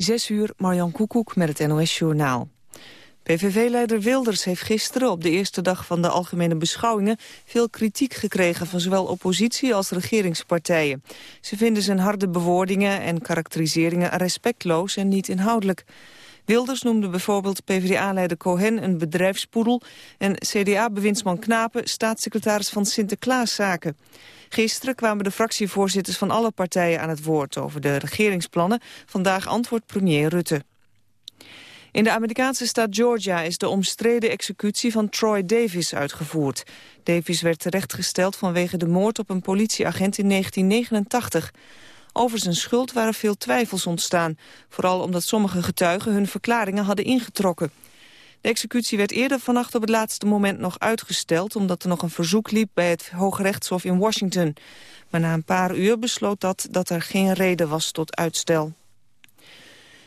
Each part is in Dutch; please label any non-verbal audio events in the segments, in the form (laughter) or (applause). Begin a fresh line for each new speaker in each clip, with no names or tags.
Zes uur, Marjan Koekoek met het NOS-journaal. PVV-leider Wilders heeft gisteren op de eerste dag van de algemene beschouwingen veel kritiek gekregen van zowel oppositie als regeringspartijen. Ze vinden zijn harde bewoordingen en karakteriseringen respectloos en niet inhoudelijk. Wilders noemde bijvoorbeeld PvdA-leider Cohen een bedrijfspoedel... en CDA-bewindsman Knapen staatssecretaris van Sinterklaaszaken. Gisteren kwamen de fractievoorzitters van alle partijen aan het woord... over de regeringsplannen. Vandaag antwoordt premier Rutte. In de Amerikaanse staat Georgia is de omstreden executie van Troy Davis uitgevoerd. Davis werd terechtgesteld vanwege de moord op een politieagent in 1989. Over zijn schuld waren veel twijfels ontstaan. Vooral omdat sommige getuigen hun verklaringen hadden ingetrokken. De executie werd eerder vannacht op het laatste moment nog uitgesteld... omdat er nog een verzoek liep bij het Hoge Rechtshof in Washington. Maar na een paar uur besloot dat dat er geen reden was tot uitstel.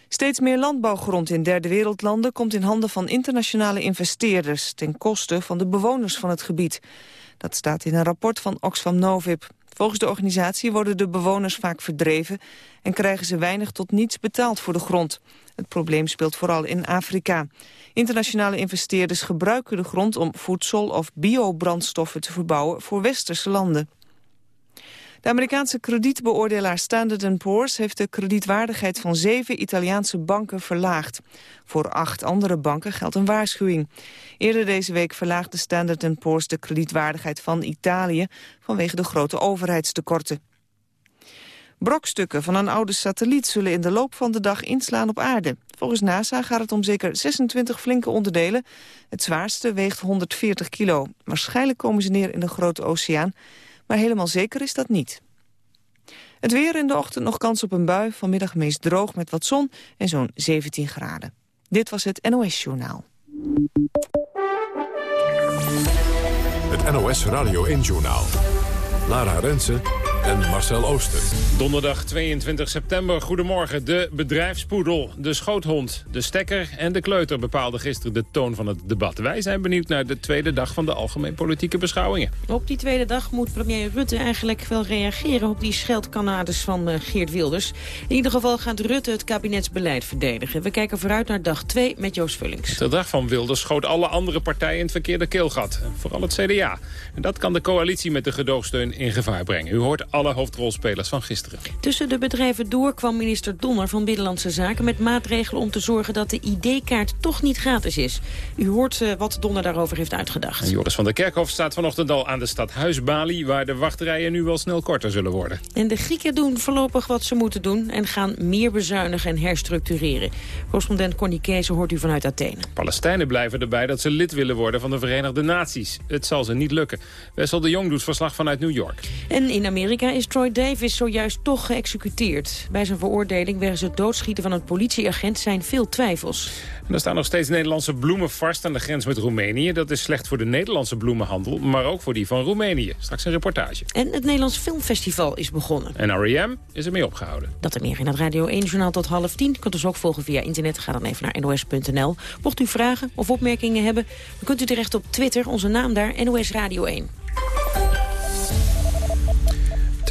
Steeds meer landbouwgrond in derde wereldlanden komt in handen van internationale investeerders ten koste van de bewoners van het gebied. Dat staat in een rapport van Oxfam Novib. Volgens de organisatie worden de bewoners vaak verdreven en krijgen ze weinig tot niets betaald voor de grond. Het probleem speelt vooral in Afrika. Internationale investeerders gebruiken de grond om voedsel of biobrandstoffen te verbouwen voor westerse landen. De Amerikaanse kredietbeoordelaar Standard Poor's heeft de kredietwaardigheid van zeven Italiaanse banken verlaagd. Voor acht andere banken geldt een waarschuwing. Eerder deze week verlaagde Standard Poor's de kredietwaardigheid van Italië vanwege de grote overheidstekorten. Brokstukken van een oude satelliet zullen in de loop van de dag inslaan op aarde. Volgens NASA gaat het om zeker 26 flinke onderdelen. Het zwaarste weegt 140 kilo. Waarschijnlijk komen ze neer in de grote oceaan maar helemaal zeker is dat niet. Het weer in de ochtend nog kans op een bui, vanmiddag meest droog met wat zon en zo'n 17 graden. Dit was het NOS Journaal.
Het NOS Radio 1 Journaal. Lara Rensen en Marcel Ooster.
Donderdag 22 september. Goedemorgen. De bedrijfspoedel, de schoothond, de stekker en de kleuter bepaalden gisteren de toon van het debat. Wij zijn benieuwd naar de tweede dag van de algemeen politieke beschouwingen.
Op die tweede dag moet premier Rutte eigenlijk wel reageren op die scheldkanades van uh, Geert Wilders. In ieder geval gaat Rutte het kabinetsbeleid verdedigen. We kijken vooruit naar dag 2 met Joost Vullings.
De dag van Wilders schoot alle andere partijen in het verkeerde keelgat. Vooral het CDA. En dat kan de coalitie met de gedoogsteun in gevaar brengen. U hoort alle hoofdrolspelers van gisteren.
Tussen de bedrijven door kwam minister Donner van Binnenlandse Zaken... met maatregelen om te zorgen dat de ID-kaart toch niet gratis is. U hoort uh, wat Donner daarover heeft uitgedacht.
En Joris van der Kerkhof staat vanochtend al aan de stad Bali, waar de wachtrijen nu wel snel korter zullen worden.
En de Grieken doen voorlopig wat ze moeten doen... en gaan meer bezuinigen en herstructureren. Correspondent Connie Kees hoort u vanuit Athene.
Palestijnen blijven erbij dat ze lid willen worden van de Verenigde Naties. Het zal ze niet lukken. Wessel de Jong doet verslag vanuit New York.
En in Amerika is Troy Davis zojuist toch geëxecuteerd. Bij zijn veroordeling wegens het doodschieten van een politieagent zijn veel twijfels.
er staan nog steeds Nederlandse bloemen vast aan de grens met Roemenië. Dat is slecht voor de Nederlandse bloemenhandel, maar ook voor die van Roemenië. Straks een reportage.
En het Nederlands Filmfestival is begonnen.
En R.E.M. is ermee opgehouden.
Dat er meer in het Radio 1-journaal tot half tien. Kunt ons ook volgen via internet. Ga dan even naar nos.nl. Mocht u vragen of opmerkingen hebben, dan kunt u terecht op Twitter. Onze naam daar, NOS Radio 1.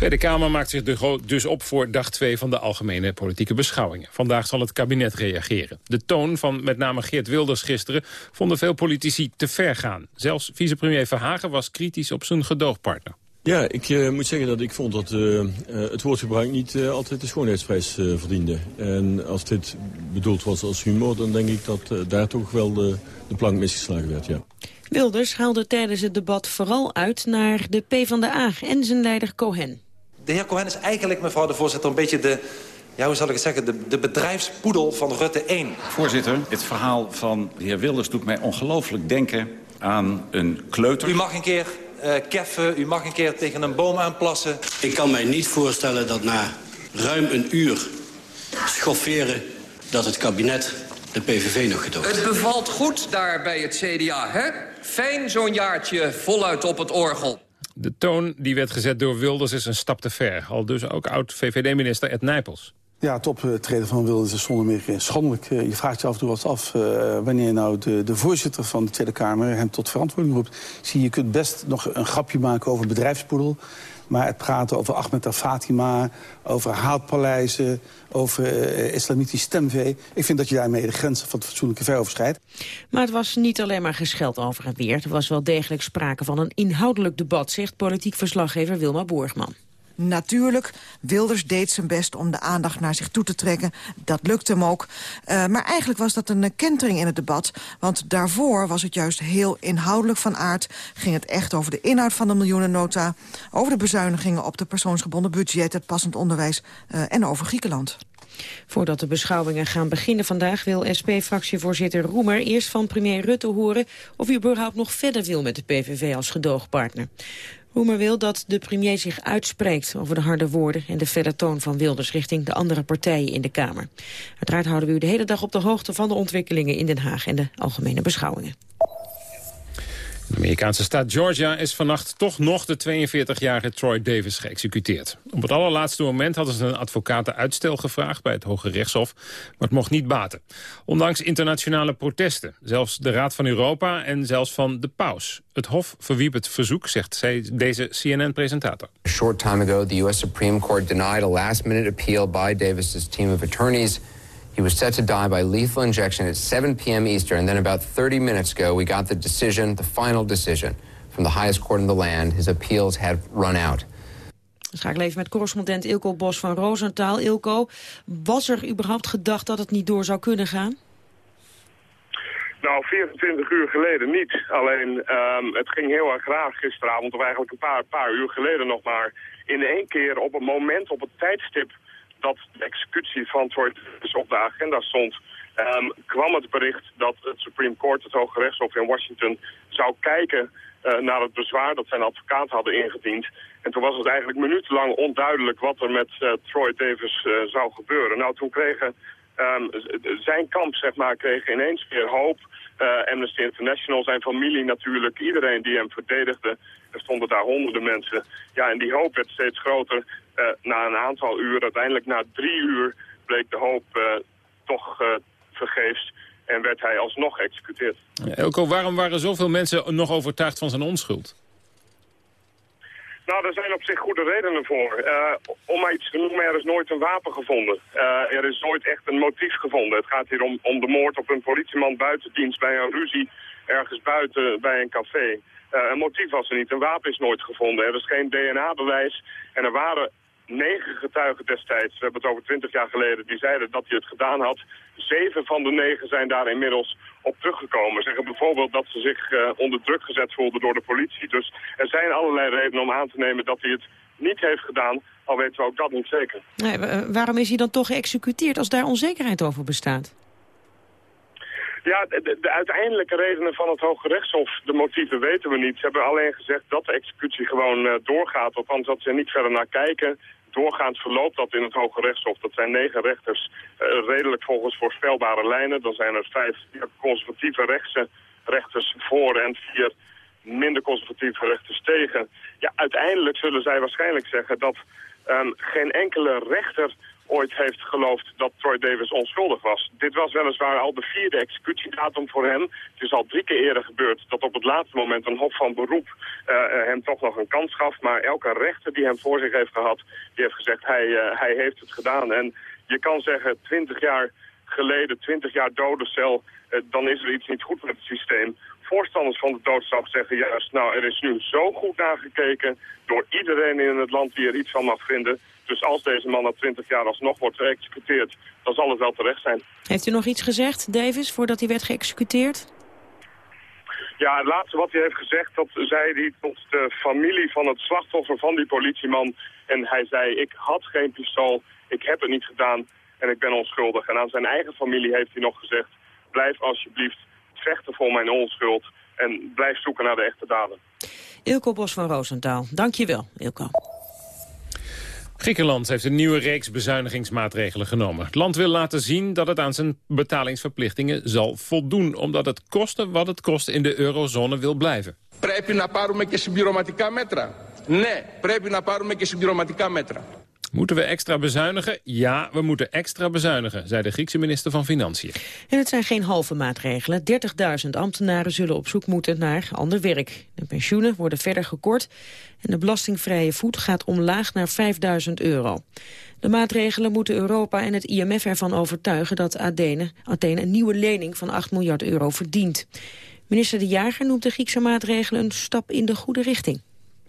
Tweede Kamer maakt zich dus op voor dag 2 van de algemene politieke beschouwingen. Vandaag zal het kabinet reageren. De toon van met name Geert Wilders gisteren vonden veel politici te ver gaan. Zelfs vicepremier Verhagen was kritisch op zijn gedoogpartner.
Ja, ik uh, moet zeggen dat ik vond dat uh, uh, het woordgebruik niet altijd de schoonheidsprijs verdiende. En als dit bedoeld was als humor, dan denk ik dat daar toch wel de, de plank misgeslagen werd, ja.
Wilders haalde tijdens het debat vooral uit naar de PvdA en zijn leider Cohen.
De heer Cohen is eigenlijk, mevrouw de voorzitter, een beetje de... Ja, hoe zal ik het zeggen? De, de bedrijfspoedel van Rutte 1.
Voorzitter, het verhaal van de heer Wilders doet mij ongelooflijk denken aan een kleuter.
U mag een keer uh, keffen, u mag een keer tegen een boom aanplassen.
Ik kan mij niet voorstellen dat na ruim een uur schofferen... dat het kabinet de PVV nog gedoopt.
Het bevalt goed daar bij het CDA, hè? Fijn zo'n jaartje voluit op het orgel.
De toon die werd gezet door Wilders is een stap te ver. Al dus ook oud-VVD-minister Ed Nijpels.
Ja, het optreden van Wilders is zonder meer schandelijk. Eh, je vraagt je af en toe wat af uh, wanneer nou de, de voorzitter van de Tweede Kamer hem tot verantwoording roept. Zie, je kunt best nog een grapje maken over bedrijfspoedel. Maar het praten over Ahmed al Fatima, over haatpaleizen, over uh, islamitisch stemvee... ik vind dat je daarmee de grenzen van het fatsoenlijke ver overschrijdt.
Maar het was niet alleen maar gescheld over het weer. Er was wel degelijk sprake van een inhoudelijk debat, zegt politiek verslaggever Wilma Borgman.
Natuurlijk, Wilders deed zijn best om de aandacht naar zich toe te trekken. Dat lukte hem ook. Uh, maar eigenlijk was dat een kentering in het debat. Want daarvoor was het juist heel inhoudelijk van aard. Ging het echt over de inhoud van de miljoenennota... over de bezuinigingen op de persoonsgebonden budget... het passend onderwijs uh, en over Griekenland.
Voordat de beschouwingen gaan beginnen vandaag... wil SP-fractievoorzitter Roemer eerst van premier Rutte horen... of hij überhaupt nog verder wil met de PVV als gedoogpartner. Roemer wil dat de premier zich uitspreekt over de harde woorden en de verre toon van Wilders richting de andere partijen in de Kamer. Uiteraard houden we u de hele dag op de hoogte van de ontwikkelingen in Den Haag en de algemene beschouwingen.
De Amerikaanse staat Georgia is vannacht toch nog de 42-jarige Troy Davis geëxecuteerd. Op het allerlaatste moment hadden ze een advocaat uitstel gevraagd bij het Hoge Rechtshof, maar het mocht niet baten. Ondanks internationale protesten, zelfs de Raad van Europa en zelfs van de paus. Het Hof verwiep het verzoek, zegt deze CNN-presentator.
Short time ago, the U.S. Supreme Court denied a last-minute appeal by Davis's team of attorneys He was set to die by lethal injection at 7 p.m. Eastern, and then about 30 minutes ago, we got the decision, the final decision, from the highest court in the land. His appeals had run out.
Dan ga ik even met correspondent Ilko Bos van Roosentaal. Ilko, was er überhaupt gedacht dat het niet door zou kunnen gaan?
Nou, 24 uur geleden niet. Alleen, um, het ging heel erg graag gisteravond, of eigenlijk een paar, paar uur geleden nog maar. In één keer op een moment, op het tijdstip dat de executie van Troy dus op de agenda stond... Um, kwam het bericht dat het Supreme Court, het Hoge Rechtshof in Washington, zou kijken uh, naar het bezwaar dat zijn advocaat hadden ingediend. En toen was het eigenlijk minutenlang onduidelijk wat er met uh, Troy Davis uh, zou gebeuren. Nou, toen kregen um, zijn kamp, zeg maar, kreeg ineens weer hoop. Amnesty International, zijn familie natuurlijk, iedereen die hem verdedigde. Er stonden daar honderden mensen. Ja, en die hoop werd steeds groter. Uh, na een aantal uur, uiteindelijk na drie uur, bleek de hoop uh, toch uh, vergeefs. En werd hij alsnog geëxecuteerd.
Elko, waarom waren zoveel mensen nog overtuigd van zijn onschuld?
Nou, er zijn op zich goede redenen voor. om maar iets te noemen, er is nooit een wapen gevonden. er is nooit echt een motief gevonden. Het gaat hier om, om de moord op een politieman buitendienst bij een ruzie ergens buiten bij een café. een motief was er niet. Een wapen is nooit gevonden. Er is geen DNA-bewijs. En er waren negen getuigen destijds, we hebben het over twintig jaar geleden, die zeiden dat hij het gedaan had. Zeven van de negen zijn daar inmiddels op teruggekomen. Zeggen bijvoorbeeld dat ze zich uh, onder druk gezet voelden door de politie. Dus er zijn allerlei redenen om aan te nemen dat hij het niet heeft gedaan, al weten we ook dat niet zeker.
Nee, waarom is hij dan toch geëxecuteerd als daar onzekerheid over bestaat?
Ja, de, de, uiteindelijke redenen van het Hoge Rechtshof, de motieven weten we niet. Ze hebben alleen gezegd dat de executie gewoon uh, doorgaat, althans dat ze er niet verder naar kijken. Doorgaans verloopt dat in het Hoge Rechtshof. Dat zijn negen rechters, uh, redelijk volgens voorspelbare lijnen. Dan zijn er vijf conservatieve rechtse rechters voor en vier minder conservatieve rechters tegen. Ja, uiteindelijk zullen zij waarschijnlijk zeggen dat um, geen enkele rechter ooit heeft geloofd dat Troy Davis onschuldig was. Dit was weliswaar al de vierde executiedatum voor hem. Het is al drie keer eerder gebeurd dat op het laatste moment een hof van beroep uh, hem toch nog een kans gaf. Maar elke rechter die hem voor zich heeft gehad, die heeft gezegd hij, uh, hij heeft het gedaan. En je kan zeggen, twintig jaar geleden, twintig jaar dodencel, uh, dan is er iets niet goed met het systeem voorstanders van de doodstraf zeggen juist... nou, er is nu zo goed nagekeken door iedereen in het land die er iets van mag vinden. Dus als deze man na 20 jaar alsnog wordt geëxecuteerd, dan zal het wel terecht zijn.
Heeft u nog iets gezegd, Davis, voordat hij werd geëxecuteerd?
Ja, het laatste wat hij heeft gezegd, dat zei hij tot de familie van het slachtoffer van die politieman. En hij zei, ik had geen pistool, ik heb het niet gedaan en ik ben onschuldig. En aan zijn eigen familie heeft hij nog gezegd, blijf alsjeblieft vechten voor mijn onschuld en blijf zoeken naar de echte daden.
Ilko Bos van Roosentaal, dank je wel, Ilko.
Griekenland heeft een nieuwe reeks bezuinigingsmaatregelen genomen. Het land wil laten zien dat het aan zijn betalingsverplichtingen zal voldoen... omdat het kosten wat het kost in de eurozone wil blijven.
Πρέπει να πάρουμε και συμπληρωματικά μέτρα. Ναι, πρέπει να πάρουμε και συμπληρωματικά μέτρα.
Moeten we extra bezuinigen? Ja, we moeten extra bezuinigen, zei de Griekse minister van Financiën.
En het zijn geen halve maatregelen. 30.000 ambtenaren zullen op zoek moeten naar ander werk. De pensioenen worden verder gekort en de belastingvrije voet gaat omlaag naar 5.000 euro. De maatregelen moeten Europa en het IMF ervan overtuigen dat Athene, Athene een nieuwe lening van 8 miljard euro verdient. Minister De Jager noemt de Griekse maatregelen een stap in de goede richting.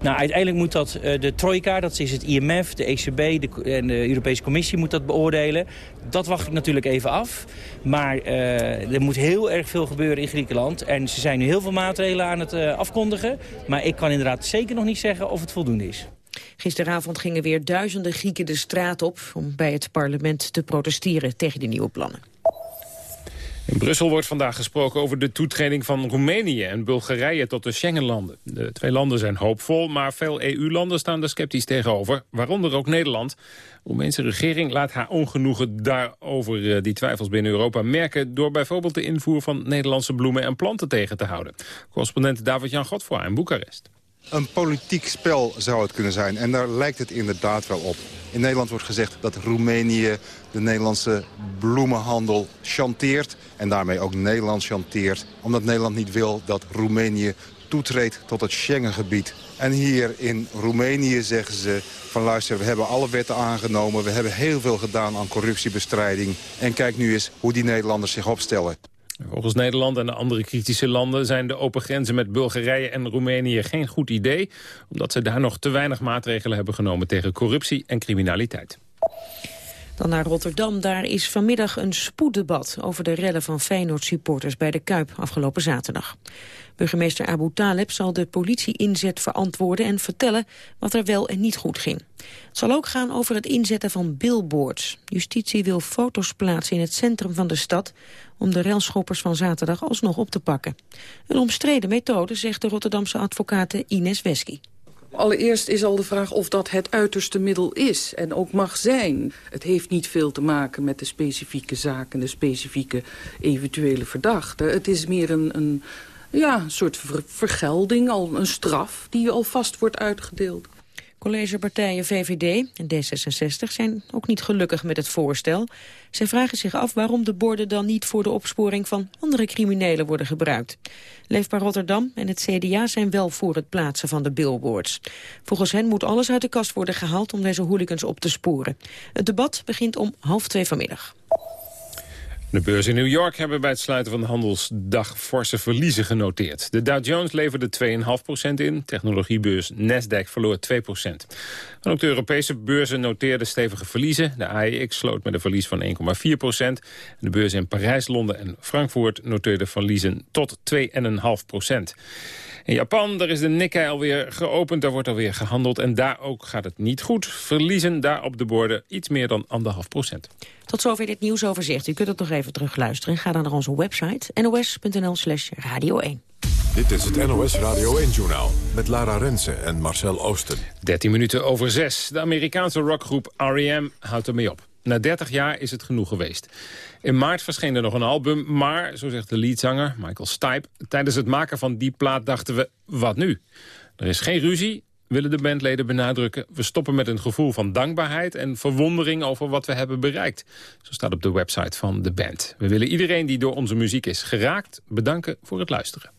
Nou, uiteindelijk moet dat uh, de trojka, dat is het IMF, de ECB de, en de Europese Commissie moet dat beoordelen. Dat wacht ik natuurlijk even af. Maar uh, er moet heel erg veel gebeuren in Griekenland. En ze zijn nu heel veel maatregelen aan het uh, afkondigen. Maar ik kan inderdaad zeker nog niet zeggen of het voldoende is.
Gisteravond gingen weer duizenden Grieken de straat op... om bij het parlement te protesteren tegen de nieuwe plannen.
In Brussel wordt vandaag gesproken over de toetreding van Roemenië en Bulgarije tot de Schengenlanden. De twee landen zijn hoopvol, maar veel EU-landen staan er sceptisch tegenover, waaronder ook Nederland. De Roemeense regering laat haar ongenoegen daarover eh, die twijfels binnen Europa merken door bijvoorbeeld de invoer van Nederlandse bloemen en planten tegen te houden. Correspondent David-Jan Godfroy in Boekarest.
Een politiek spel zou het kunnen zijn. En daar lijkt het inderdaad wel op. In Nederland wordt gezegd dat Roemenië de Nederlandse bloemenhandel chanteert. En daarmee ook Nederland chanteert. Omdat Nederland niet wil dat Roemenië toetreedt tot het Schengengebied. En hier in Roemenië zeggen ze van luister, we hebben alle wetten aangenomen. We hebben heel veel gedaan aan corruptiebestrijding. En kijk nu eens hoe die Nederlanders zich opstellen.
Volgens Nederland en de andere kritische landen zijn de open grenzen met Bulgarije en Roemenië geen goed idee, omdat ze daar nog te weinig maatregelen hebben genomen tegen corruptie en criminaliteit.
Dan naar Rotterdam. Daar is vanmiddag een spoeddebat over de rellen van Feyenoord-supporters bij de Kuip afgelopen zaterdag. Burgemeester Abu Taleb zal de politie-inzet verantwoorden en vertellen wat er wel en niet goed ging. Het zal ook gaan over het inzetten van billboards. Justitie wil foto's plaatsen in het centrum van de stad om de relschoppers van zaterdag alsnog op te pakken. Een omstreden methode, zegt de Rotterdamse advocate Ines Wesky.
Allereerst is al de vraag of dat het uiterste middel is en ook mag zijn. Het heeft niet veel te maken met de specifieke zaken, de specifieke eventuele verdachte. Het is meer een, een ja, soort vergelding, al een straf die al vast wordt uitgedeeld.
Collegepartijen VVD en D66 zijn ook niet gelukkig met het voorstel. Zij vragen zich af waarom de borden dan niet voor de opsporing van andere criminelen worden gebruikt. Leefbaar Rotterdam en het CDA zijn wel voor het plaatsen van de billboards. Volgens hen moet alles uit de kast worden gehaald om deze hooligans op te sporen. Het debat begint om half twee vanmiddag.
De beurzen in New York hebben bij het sluiten van de handelsdag forse verliezen genoteerd. De Dow Jones leverde 2,5% in, technologiebeurs Nasdaq verloor 2%. En ook de Europese beurzen noteerden stevige verliezen. De AEX sloot met een verlies van 1,4%. De beurzen in Parijs, Londen en Frankfurt noteerden verliezen tot 2,5%. In Japan, daar is de Nikkei alweer geopend, daar wordt alweer gehandeld. En daar ook gaat het niet goed. Verliezen daar op de borden iets meer dan anderhalf procent.
Tot zover dit nieuwsoverzicht. U kunt het nog even terugluisteren. Ga dan naar onze website nos.nl slash radio 1.
Dit is het NOS Radio 1-journaal met Lara Rensen en Marcel Oosten.
13 minuten over 6. De Amerikaanse rockgroep R.E.M. houdt ermee op. Na 30 jaar is het genoeg geweest. In maart verscheen er nog een album, maar, zo zegt de leadzanger Michael Stipe... tijdens het maken van die plaat dachten we, wat nu? Er is geen ruzie, willen de bandleden benadrukken. We stoppen met een gevoel van dankbaarheid en verwondering over wat we hebben bereikt. Zo staat op de website van de band. We willen iedereen die door onze muziek is geraakt bedanken voor het luisteren.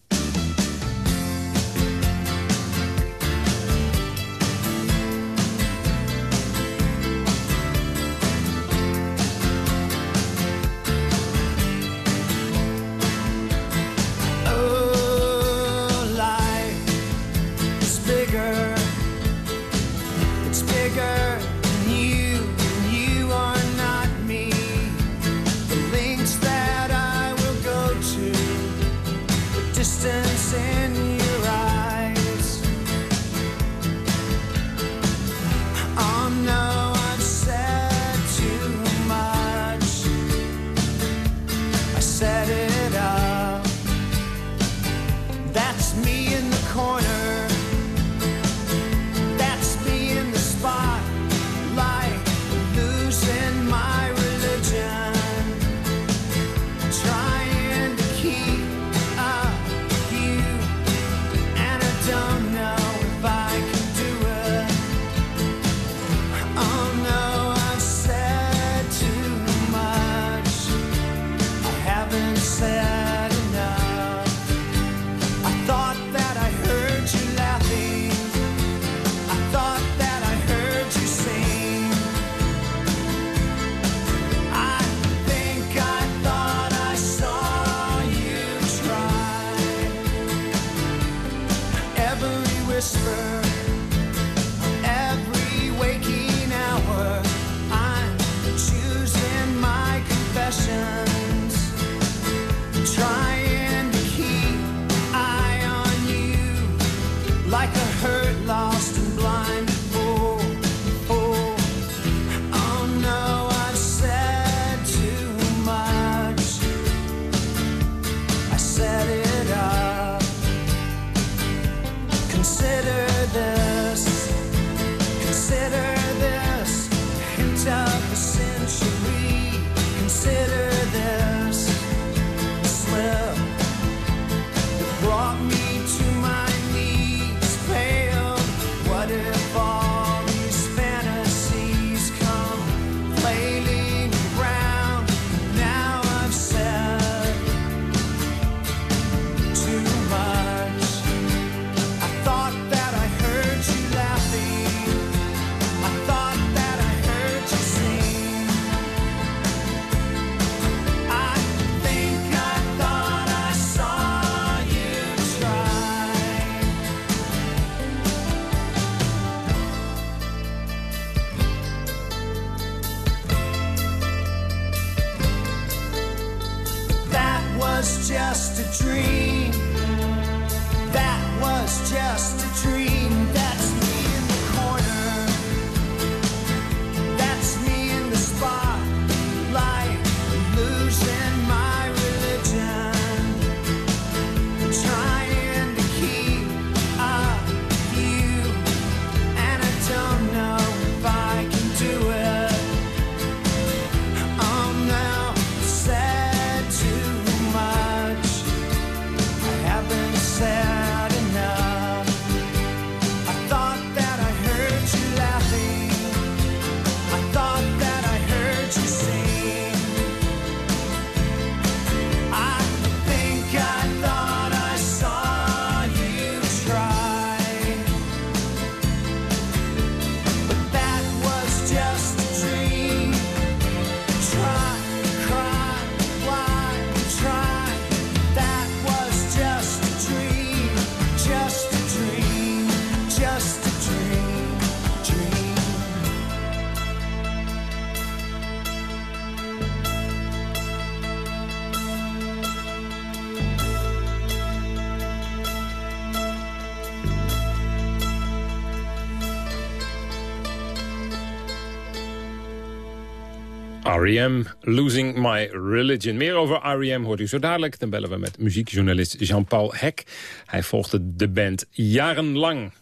R.E.M. Losing My Religion. Meer over R.E.M. hoort u zo dadelijk. Dan bellen we met muziekjournalist Jean-Paul Hek. Hij volgde de band jarenlang.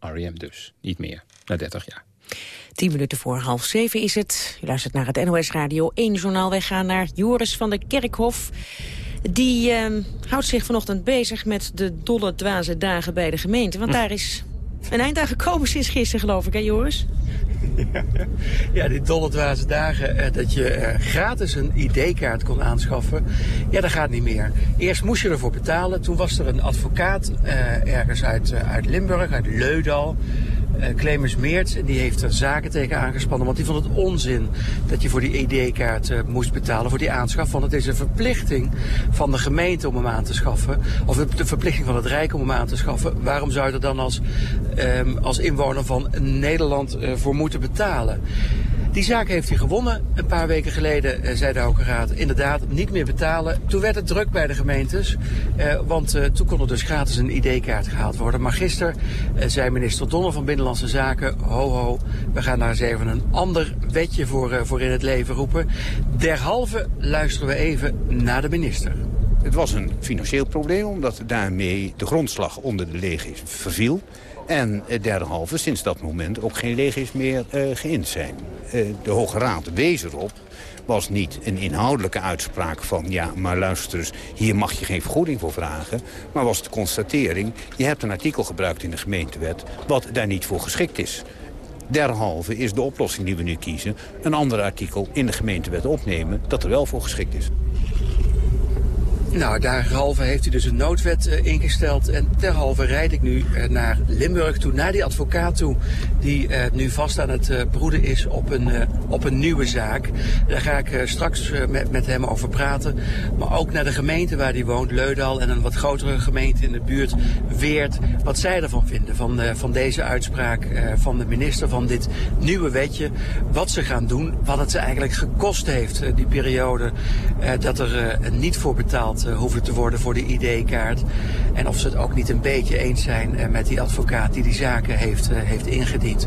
R.E.M. dus, niet meer, na 30 jaar.
Tien minuten voor half zeven is het. U luistert naar het NOS Radio 1 journaal. Wij gaan naar Joris van der Kerkhof. Die eh, houdt zich vanochtend bezig met de dolle dwaze dagen bij de gemeente. Want daar is een eind gekomen sinds gisteren, geloof ik, hè Joris? (laughs)
Ja, die dagen eh, dat je eh, gratis een ID-kaart kon aanschaffen. Ja, dat gaat niet meer. Eerst moest je ervoor betalen. Toen was er een advocaat eh, ergens uit, uit Limburg, uit Leudal. Eh Clemens Meerts, en die heeft er zaken tegen aangespannen. Want die vond het onzin dat je voor die ID-kaart eh, moest betalen, voor die aanschaf. Want het is een verplichting van de gemeente om hem aan te schaffen. Of de verplichting van het Rijk om hem aan te schaffen. Waarom zou je er dan als, ehm, als inwoner van Nederland eh, voor moeten betalen? Die zaak heeft hij gewonnen. Een paar weken geleden eh, zei de Hoge Raad inderdaad niet meer betalen. Toen werd het druk bij de gemeentes. eh, want eh, toen kon er dus gratis een ID-kaart gehaald worden. Maar gisteren zei minister Donner van Binnenlandse Zaken... ho ho, we gaan daar eens even een ander wetje voor, voor in het leven roepen. Derhalve luisteren we even naar de minister.
Het was een financieel probleem, omdat daarmee de grondslag onder de legis verviel. En derhalve sinds dat moment ook geen legis meer eh geïnd zijn. Eh, de Hoge Raad wees erop, was niet een inhoudelijke uitspraak van... ja, maar luister eens, hier mag je geen vergoeding voor vragen. Maar was de constatering, je hebt een artikel gebruikt in de gemeentewet... wat daar niet voor geschikt is. Derhalve is de oplossing die we nu kiezen... een ander artikel in de gemeentewet opnemen dat er wel voor geschikt is.
Nou, daarhalve heeft u dus een noodwet eh, ingesteld. En derhalve rijd ik nu eh, naar Limburg toe, naar die advocaat toe... die eh, nu vast aan het broeden is op een, op een nieuwe zaak. Daar ga ik straks met, met hem over praten. Maar ook naar de gemeente waar hij woont, Leudal... en een wat grotere gemeente in de buurt, Weert. Wat zij ervan vinden, van, van deze uitspraak van de minister... van dit nieuwe wetje, wat ze gaan doen... wat het ze eigenlijk gekost heeft, die periode... dat er niet voor betaald eh, hoefde te worden voor de ID-kaart. En of ze het ook niet een beetje eens zijn eh, met die advocaat die die zaken heeft, eh, heeft ingediend.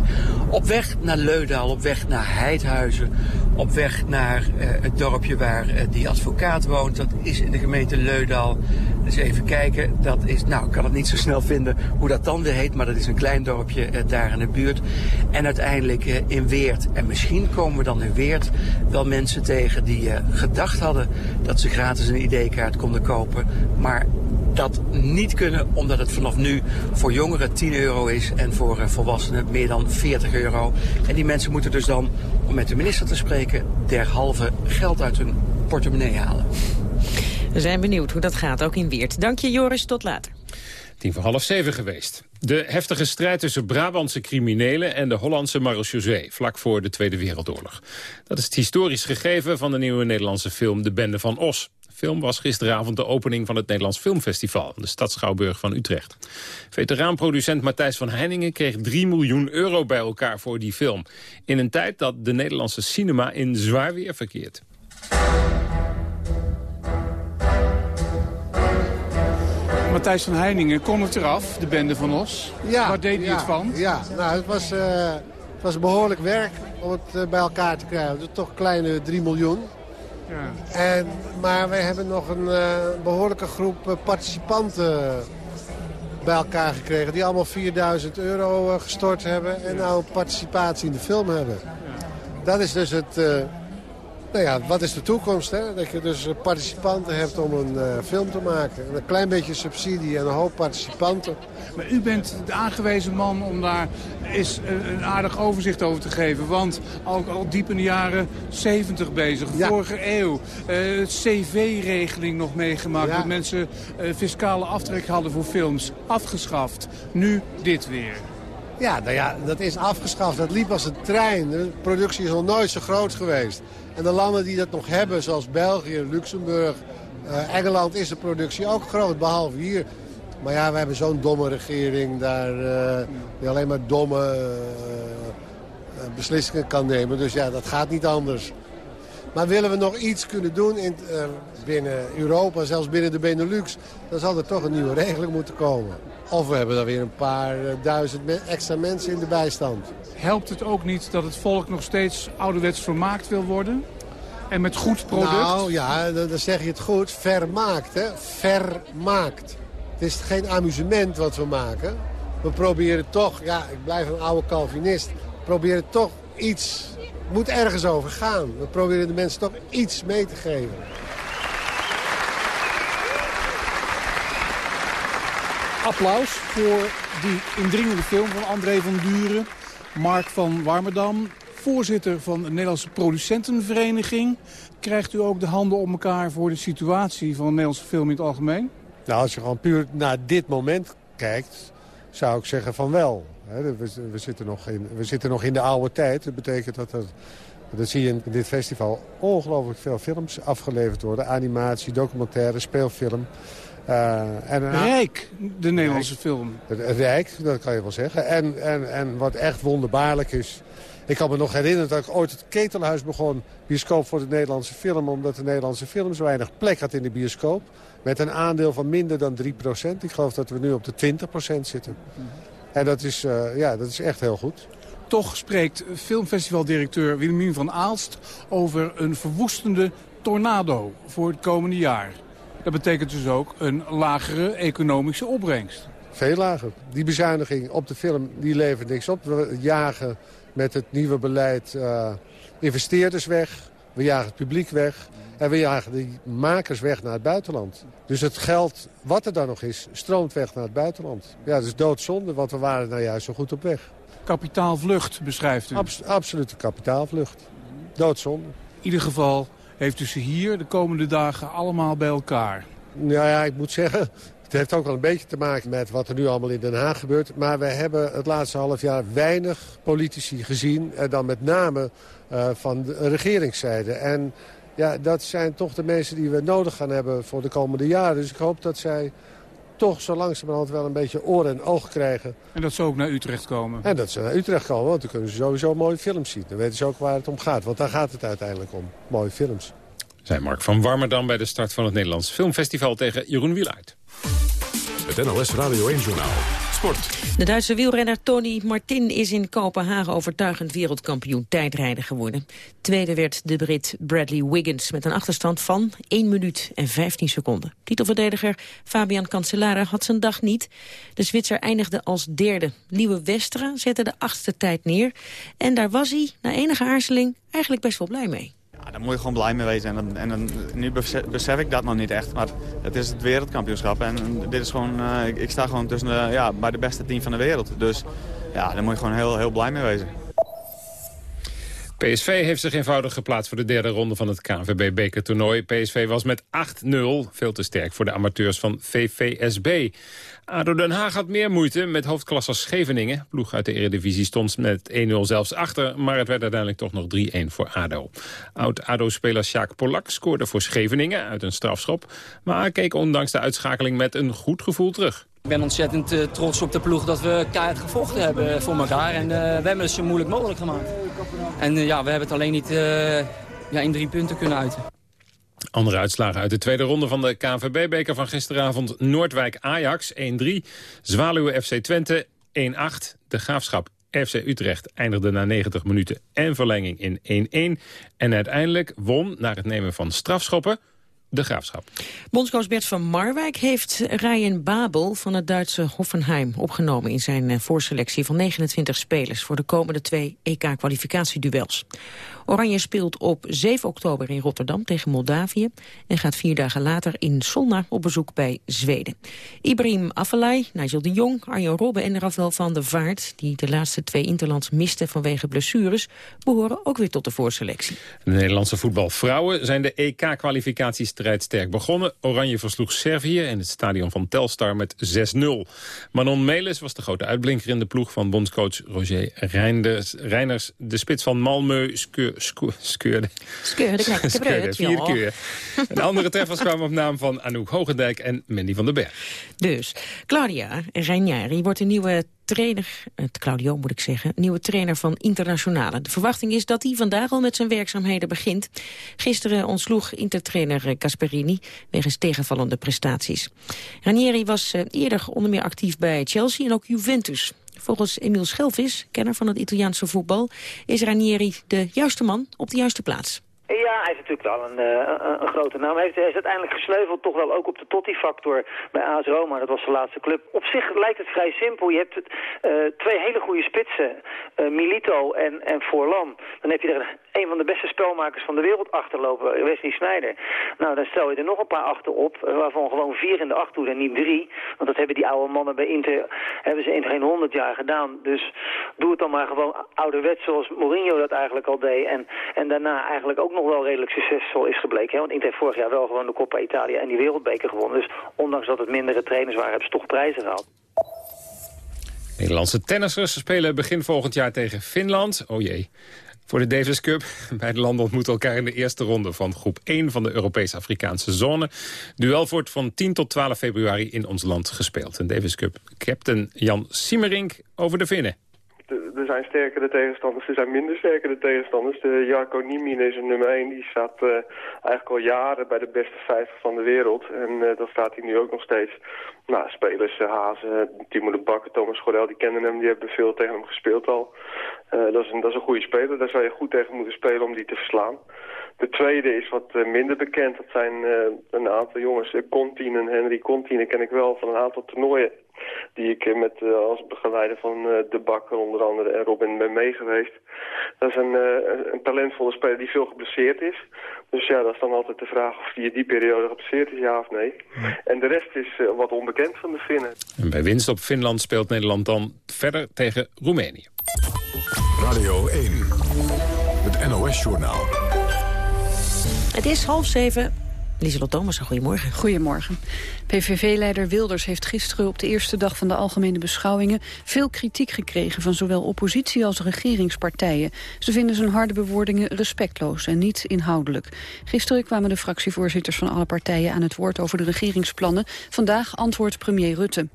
Op weg naar Leudaal, op weg naar Heidhuizen, op weg naar het dorpje waar die advocaat woont. Dat is in de gemeente Leudaal. Dus even kijken, dat is, nou ik kan het niet zo snel vinden hoe dat dan weer heet, maar dat is een klein dorpje daar in de buurt. En uiteindelijk in Weert. En misschien komen we dan in Weert wel mensen tegen die gedacht hadden dat ze gratis een ID-kaart konden kopen. Maar dat niet kunnen omdat het vanaf nu voor jongeren 10 euro is en voor eh, volwassenen meer dan 40 euro. En die mensen moeten dus dan, om met de minister te spreken, derhalve geld uit hun portemonnee halen.
We zijn benieuwd hoe dat gaat, ook in Weert. Dank je Joris, tot later.
Tien voor half zeven geweest. De heftige strijd tussen Brabantse criminelen en de Hollandse marechaussee... vlak voor de Tweede Wereldoorlog. Dat is het historisch gegeven van de nieuwe Nederlandse film De Bende van Os. Film was gisteravond de opening van het Nederlands Filmfestival... de stad Schouwburg van Utrecht. Veteraanproducent Matthijs van Heiningen kreeg 3 miljoen euro bij elkaar voor die film. In een tijd dat de Nederlandse cinema in zwaar weer verkeert.
Matthijs van Heiningen kon het eraf, de bende van Os.
Ja,
Waar deed hij
ja,
het van?
Ja, nou, het was, eh, het was behoorlijk werk om het eh, bij elkaar te krijgen. Het is toch een kleine 3 miljoen.
Ja.
En, maar we hebben nog een eh, behoorlijke groep eh, participanten bij elkaar gekregen. Die allemaal 4000 euro eh, gestort hebben en nou participatie in de film hebben. Dat is dus het... eh, nou ja, wat is de toekomst? Hè? Dat je dus eh, participanten hebt om een eh, film te maken. En een klein beetje subsidie en een hoop participanten.
Maar u bent de aangewezen man om daar eens een, een aardig overzicht over te geven. Want al, al diep in de jaren 70 bezig, vorige eeuw. eh, CV-regeling nog meegemaakt.
Ja.
Dat mensen eh, fiscale aftrek hadden voor films. Afgeschaft. Nu dit weer.
Ja, nou ja, dat is afgeschaft. Dat liep als een trein. De productie is nog nooit zo groot geweest. En de landen die dat nog hebben, zoals België, Luxemburg, eh, Engeland, is de productie ook groot, behalve hier. Maar ja, we hebben zo'n domme regering daar, eh, die alleen maar domme eh, beslissingen kan nemen. Dus ja, dat gaat niet anders. Maar willen we nog iets kunnen doen in, eh, binnen Europa, zelfs binnen de Benelux... dan zal er toch een nieuwe regeling moeten komen. Of we hebben dan weer een paar eh, duizend me- extra mensen in de bijstand.
Helpt het ook niet dat het volk nog steeds ouderwets vermaakt wil worden? En met goed product?
Nou ja, dan, dan zeg je het goed. Vermaakt, hè. Vermaakt. Het is geen amusement wat we maken. We proberen toch, ja, ik blijf een oude Calvinist... proberen toch iets... Het moet ergens over gaan. We proberen de mensen toch iets mee te geven.
Applaus voor die indringende film van André van Duren. Mark van Warmerdam, voorzitter van de Nederlandse Producentenvereniging. Krijgt u ook de handen op elkaar voor de situatie van de Nederlandse film in het algemeen?
Nou, als je gewoon puur naar dit moment kijkt, zou ik zeggen van wel. We, zitten nog in, we zitten nog in de oude tijd. Dat betekent dat er, dat zie je in dit festival, ongelooflijk veel films afgeleverd worden. Animatie, documentaire, speelfilm. Eh, en
Rijk, de Nederlandse film.
Rijk, dat kan je wel zeggen. En, en, en wat echt wonderbaarlijk is... Ik kan me nog herinneren dat ik ooit het Ketelhuis begon... bioscoop voor de Nederlandse film... omdat de Nederlandse film zo weinig plek had in de bioscoop. Met een aandeel van minder dan 3% Ik geloof dat we nu op de 20% zitten. En dat is, eh, ja, dat is echt heel goed.
Toch spreekt filmfestivaldirecteur Willemien van Aalst over een verwoestende tornado voor het komende jaar. Dat betekent dus ook een lagere economische opbrengst.
Veel lager. Die bezuiniging op de film die levert niks op. We jagen met het nieuwe beleid eh, investeerders weg. We jagen het publiek weg. En we jagen die makers weg naar het buitenland. Dus het geld, wat er dan nog is, stroomt weg naar het buitenland. Ja, dat is doodzonde, want we waren nou juist zo goed op weg.
Kapitaalvlucht beschrijft u.
Abs absolute kapitaalvlucht. Doodzonde.
In ieder geval heeft u ze hier de komende dagen allemaal bij elkaar.
Nou ja, ik moet zeggen, het heeft ook wel een beetje te maken met wat er nu allemaal in Den Haag gebeurt. Maar we hebben het laatste half jaar weinig politici gezien. En dan met name eh, van de regeringszijde. En ja, dat zijn toch de mensen die we nodig gaan hebben voor de komende jaren. Dus ik hoop dat zij toch zo langzamerhand wel een beetje oor en oog krijgen.
En dat ze ook naar Utrecht komen.
En dat ze naar Utrecht komen, want dan kunnen ze sowieso mooie films zien. Dan weten ze ook waar het om gaat, want daar gaat het uiteindelijk om. Mooie films.
Zijn Mark van Warmerdam bij de start van het Nederlands Filmfestival tegen Jeroen Wielaert.
Het NOS Radio 1-journaal. Sport.
De Duitse wielrenner Tony Martin is in Kopenhagen overtuigend wereldkampioen tijdrijden geworden. Tweede werd de Brit Bradley Wiggins met een achterstand van 1 minuut en 15 seconden. Titelverdediger Fabian Cancellara had zijn dag niet. De Zwitser eindigde als derde. Liewe Westra zette de achtste tijd neer. En daar was hij, na enige aarzeling, eigenlijk best wel blij mee.
Ja, daar moet je gewoon blij mee wezen. En, dan, en nu besef, ik dat nog niet echt. Maar het is het wereldkampioenschap. En dit is gewoon, eh, ik, ik sta gewoon tussen de, ja, bij de beste team van de wereld. Dus ja, daar moet je gewoon heel, heel blij mee wezen.
PSV heeft zich eenvoudig geplaatst voor de derde ronde van het KNVB-bekertoernooi. PSV was met 8-0 veel te sterk voor de amateurs van VVSB. ADO Den Haag had meer moeite met hoofdklassers Scheveningen. Ploeg uit de Eredivisie stond met 1-0 zelfs achter... maar het werd uiteindelijk toch nog 3-1 voor ADO. Oud-ADO-speler Sjaak Polak scoorde voor Scheveningen uit een strafschop... maar keek ondanks de uitschakeling met een goed gevoel terug.
Ik ben ontzettend uh, trots op de ploeg dat we keihard gevochten hebben voor elkaar. En uh, we hebben het zo moeilijk mogelijk gemaakt. En uh, ja, we hebben het alleen niet ja, in drie punten kunnen uiten.
Andere uitslagen uit de tweede ronde van de KNVB-beker van gisteravond. Noordwijk-Ajax 1-3. Zwaluwe FC Twente 1-8. De Graafschap FC Utrecht eindigde na 90 minuten en verlenging in 1-1. En uiteindelijk won, na het nemen van strafschoppen, de Graafschap.
Bondscoach Bert van Marwijk heeft Ryan Babel van het Duitse Hoffenheim opgenomen in zijn eh, voorselectie van 29 spelers voor de komende twee EK-kwalificatieduels. Oranje speelt op 7 oktober in Rotterdam tegen Moldavië en gaat vier dagen later in Solna op bezoek bij Zweden. Ibrahim Afellay, Nigel de Jong, Arjen Robben en Rafael van der Vaart, die de laatste twee interlands misten vanwege blessures, behoren ook weer tot de voorselectie.
De Nederlandse voetbalvrouwen zijn de EK-kwalificatiestrijd sterk begonnen. Oranje versloeg Servië in het stadion van Telstar met 6-0. Manon Melis was de grote uitblinker in de ploeg van bondscoach Roger Reinders, Reiners. De spits van Malmö sco- skeurde.
Skeurde,
vier keer. En andere treffers kwamen op naam van Anouk Hogendijk en Mandy van den Berg.
Dus, Claudia Ranieri wordt de nieuwe trainer, het Claudio moet ik zeggen, nieuwe trainer van Internationale. De verwachting is dat hij vandaag al met zijn werkzaamheden begint. Gisteren ontsloeg Intertrainer Casperini wegens tegenvallende prestaties. Ranieri was eh, eerder onder meer actief bij Chelsea en ook Juventus. Volgens Emiel Schelvis, kenner van het Italiaanse voetbal, is Ranieri de juiste man op de juiste plaats.
Ja, hij is natuurlijk wel een, eh, een, een grote naam. Hij, heeft, hij is uiteindelijk gesneuveld toch wel ook op de Totti-factor bij AS Roma. Dat was de laatste club. Op zich lijkt het vrij simpel. Je hebt eh, twee hele goede spitsen, eh, Milito en, en Forlan. Dan heb je er een van de beste spelmakers van de wereld achterlopen, Wesley Sneijder. Nou, dan stel je er nog een paar achter op, waarvan gewoon vier in de acht doen en niet drie. Want dat hebben die oude mannen bij Inter, hebben ze in geen honderd jaar gedaan. Dus doe het dan maar gewoon ouderwets zoals Mourinho dat eigenlijk al deed. En, en daarna eigenlijk ook nog wel redelijk succesvol is gebleken. Hè? Want Inter heeft vorig jaar wel gewoon de Coppa Italia en die wereldbeker gewonnen. Dus ondanks dat het mindere trainers waren, hebben ze toch prijzen gehaald.
Nederlandse tennissers spelen begin volgend jaar tegen Finland. Oh jee. Voor de Davis Cup. (laughs) Beide landen ontmoeten elkaar in de eerste ronde van groep 1 van de Europees-Afrikaanse zone. Duel wordt van 10 tot 12 februari in ons land gespeeld. En Davis Cup captain Jan Siemerink over de Finnen.
Er zijn sterkere tegenstanders, er zijn minder sterkere tegenstanders. De Jarko Niemin is een nummer 1. Die staat eh, eigenlijk al jaren bij de beste vijf van de wereld. En eh, dat staat hij nu ook nog steeds. Nou, spelers, uh, Hazen, Timo de Bakker, Thomas Gorel, die kennen hem. Die hebben veel tegen hem gespeeld al. Eh, dat, is een, dat is een goede speler. Daar zou je goed tegen moeten spelen om die te verslaan. De tweede is wat eh, minder bekend. Dat zijn eh, een aantal jongens. Uh, Contin en Henry Contin ken ik wel van een aantal toernooien. Die ik eh, met, eh, als begeleider van eh, De Bakker onder andere en Robin ben mee geweest. Dat is een, eh, een talentvolle speler die veel geblesseerd is. Dus ja, dat is dan altijd de vraag of die in die periode geblesseerd is, ja of nee. En de rest is wat onbekend van de Finnen.
En bij winst op Finland speelt Nederland dan verder tegen Roemenië.
Radio 1, het NOS-journaal.
Het is half zeven. Lieselot Thomas, goedemorgen.
Goedemorgen. PVV-leider Wilders heeft gisteren op de eerste dag van de algemene beschouwingen veel kritiek gekregen van zowel oppositie als regeringspartijen. Ze vinden zijn harde bewoordingen respectloos en niet inhoudelijk. Gisteren kwamen de fractievoorzitters van alle partijen aan het woord over de regeringsplannen. Vandaag antwoordt premier Rutte.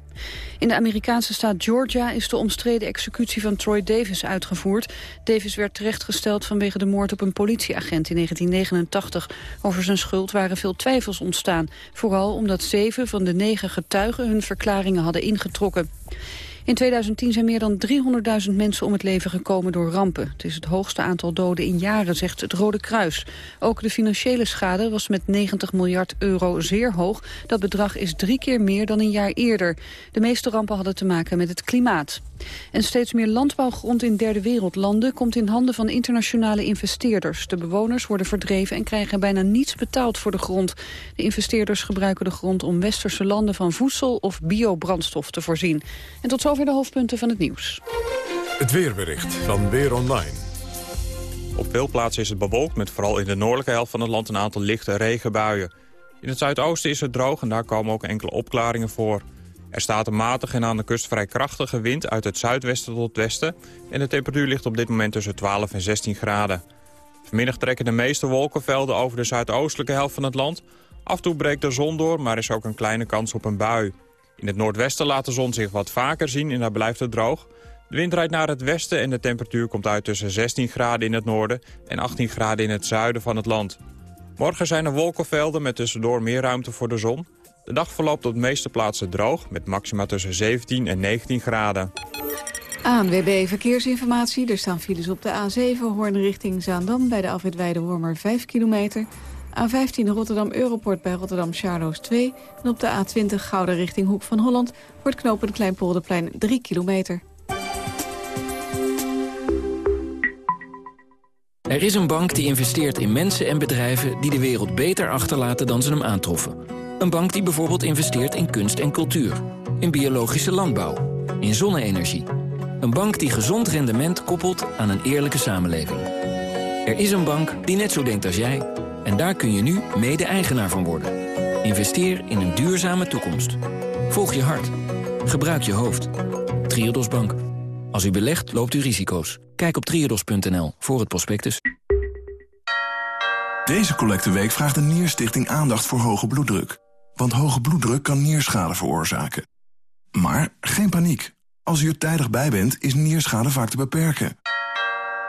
In de Amerikaanse staat Georgia is de omstreden executie van Troy Davis uitgevoerd. Davis werd terechtgesteld vanwege de moord op een politieagent in 1989. Over zijn schuld waren veel twijfels ontstaan. Vooral omdat zeven van de negen getuigen hun verklaringen hadden ingetrokken. In 2010 zijn meer dan 300.000 mensen om het leven gekomen door rampen. Het is het hoogste aantal doden in jaren, zegt het Rode Kruis. Ook de financiële schade was met 90 miljard euro zeer hoog. Dat bedrag is drie keer meer dan een jaar eerder. De meeste rampen hadden te maken met het klimaat. En steeds meer landbouwgrond in derde wereldlanden komt in handen van internationale investeerders. De bewoners worden verdreven en krijgen bijna niets betaald voor de grond. De investeerders gebruiken de grond om westerse landen van voedsel of biobrandstof te voorzien. En tot zover de hoofdpunten van het nieuws.
Het weerbericht van Weer Online.
Op veel plaatsen is het bewolkt met vooral in de noordelijke helft van het land een aantal lichte regenbuien. In het zuidoosten is het droog en daar komen ook enkele opklaringen voor. Er staat een matige en aan de kust vrij krachtige wind uit het zuidwesten tot westen... en de temperatuur ligt op dit moment tussen 12 en 16 graden. Vanmiddag trekken de meeste wolkenvelden over de zuidoostelijke helft van het land. Af en toe breekt de zon door, maar is ook een kleine kans op een bui. In het noordwesten laat de zon zich wat vaker zien en daar blijft het droog. De wind rijdt naar het westen en de temperatuur komt uit tussen 16 graden in het noorden... en 18 graden in het zuiden van het land. Morgen zijn er wolkenvelden met tussendoor meer ruimte voor de zon. De dag verloopt op de meeste plaatsen droog... met maxima tussen 17 en 19 graden.
ANWB Verkeersinformatie. Er staan files op de A7 Hoorn richting Zaandam... bij de afrit Weidewormer 5 kilometer. A15 Rotterdam Europort bij Rotterdam Charloes 2. En op de A20 Gouden richting Hoek van Holland... wordt knopen Kleinpolderplein 3 kilometer.
Er is een bank die investeert in mensen en bedrijven... die de wereld beter achterlaten dan ze hem aantroffen. Een bank die bijvoorbeeld investeert in kunst en cultuur. In biologische landbouw. In zonne-energie. Een bank die gezond rendement koppelt aan een eerlijke samenleving. Er is een bank die net zo denkt als jij. En daar kun je nu mede-eigenaar van worden. Investeer in een duurzame toekomst. Volg je hart. Gebruik je hoofd. Triodos Bank. Als u belegt, loopt u risico's. Kijk op triodos.nl voor het prospectus.
Deze collecteweek vraagt de Nierstichting aandacht voor hoge bloeddruk. Want hoge bloeddruk kan nierschade veroorzaken. Maar geen paniek. Als u er tijdig bij bent, is nierschade vaak te beperken.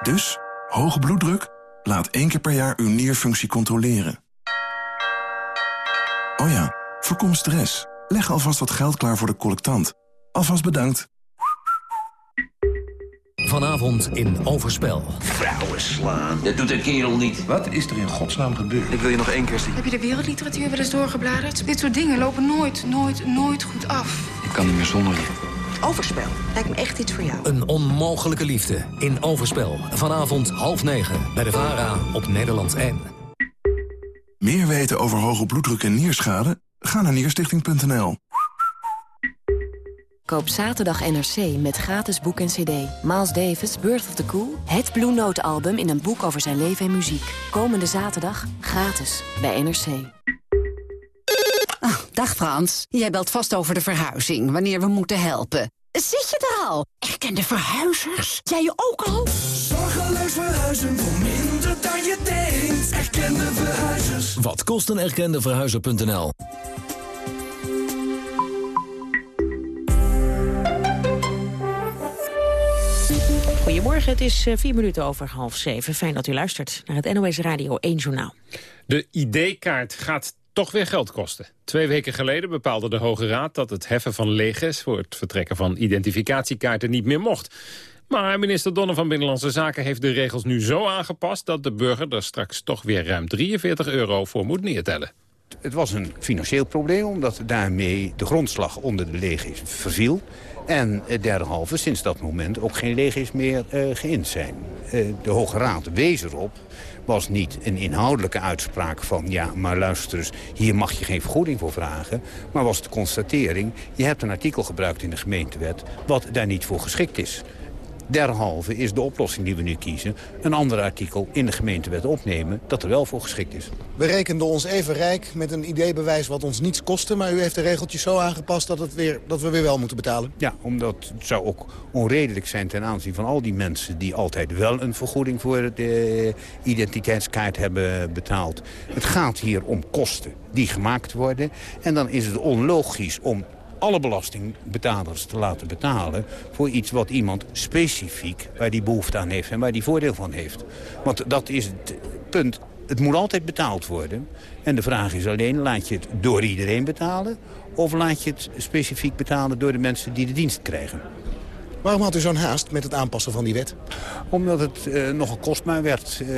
Dus, hoge bloeddruk? Laat één keer per jaar uw nierfunctie controleren. Oh ja, voorkom stress. Leg alvast wat geld klaar voor de collectant. Alvast bedankt.
Vanavond in Overspel.
Vrouwen slaan. Dat doet een kerel niet. Wat is er in godsnaam gebeurd?
Ik wil je nog één keer zien.
Heb je de wereldliteratuur wel eens doorgebladerd? Dit soort dingen lopen nooit, nooit, nooit goed af.
Ik kan niet meer zonder je.
Overspel. Lijkt me echt iets voor jou.
Een onmogelijke liefde in Overspel. Vanavond half negen bij de VARA op Nederland 1.
Meer weten over hoge bloeddruk en nierschade? Ga naar nierstichting.nl.
Koop zaterdag NRC met gratis boek en cd. Miles Davis, Birth of the Cool. Het Blue Note album in een boek over zijn leven en muziek. Komende zaterdag gratis bij NRC.
Ah, dag Frans, jij belt vast over de verhuizing, wanneer we moeten helpen. Zit je er al? Erkende verhuizers? Jij je ook al?
Zorgeloos verhuizen voor minder dan je denkt. Erkende verhuizers.
Wat kost een erkende verhuizer.nl?
Goedemorgen, het is eh, vier minuten over half zeven. Fijn dat u luistert naar het NOS Radio 1 Journaal.
De ID-kaart gaat toch weer geld kosten. Twee weken geleden bepaalde de Hoge Raad dat het heffen van leges... voor het vertrekken van identificatiekaarten niet meer mocht. Maar minister Donner van Binnenlandse Zaken heeft de regels nu zo aangepast... dat de burger er straks toch weer ruim 43 euro voor moet neertellen.
Het was een financieel probleem, omdat daarmee de grondslag onder de legis verviel. En eh, derhalve sinds dat moment ook geen legis meer uh, geïnd zijn. Uh, de Hoge Raad wees erop, was niet een inhoudelijke uitspraak van... ja, maar luister eens, hier mag je geen vergoeding voor vragen. Maar was de constatering, je hebt een artikel gebruikt in de gemeentewet... wat daar niet voor geschikt is. Derhalve is de oplossing die we nu kiezen... een ander artikel in de gemeentewet opnemen dat er wel voor geschikt is.
We rekenden ons even rijk met een ideebewijs wat ons niets kostte... maar u heeft de regeltjes zo aangepast dat, het weer, dat we weer wel moeten betalen.
Ja, omdat het zou ook onredelijk zijn ten aanzien van al die mensen... die altijd wel een vergoeding voor de identiteitskaart hebben betaald. Het gaat hier om kosten die gemaakt worden. En dan is het onlogisch om alle belastingbetalers te laten betalen... voor iets wat iemand specifiek, waar die behoefte aan heeft en waar die voordeel van heeft. Want dat is het punt. Het moet altijd betaald worden. En de vraag is alleen, laat je het door iedereen betalen... of laat je het specifiek betalen door de mensen die de dienst krijgen?
Waarom had u zo'n haast met het aanpassen van die wet?
Omdat het uh, nogal kostbaar werd. Uh,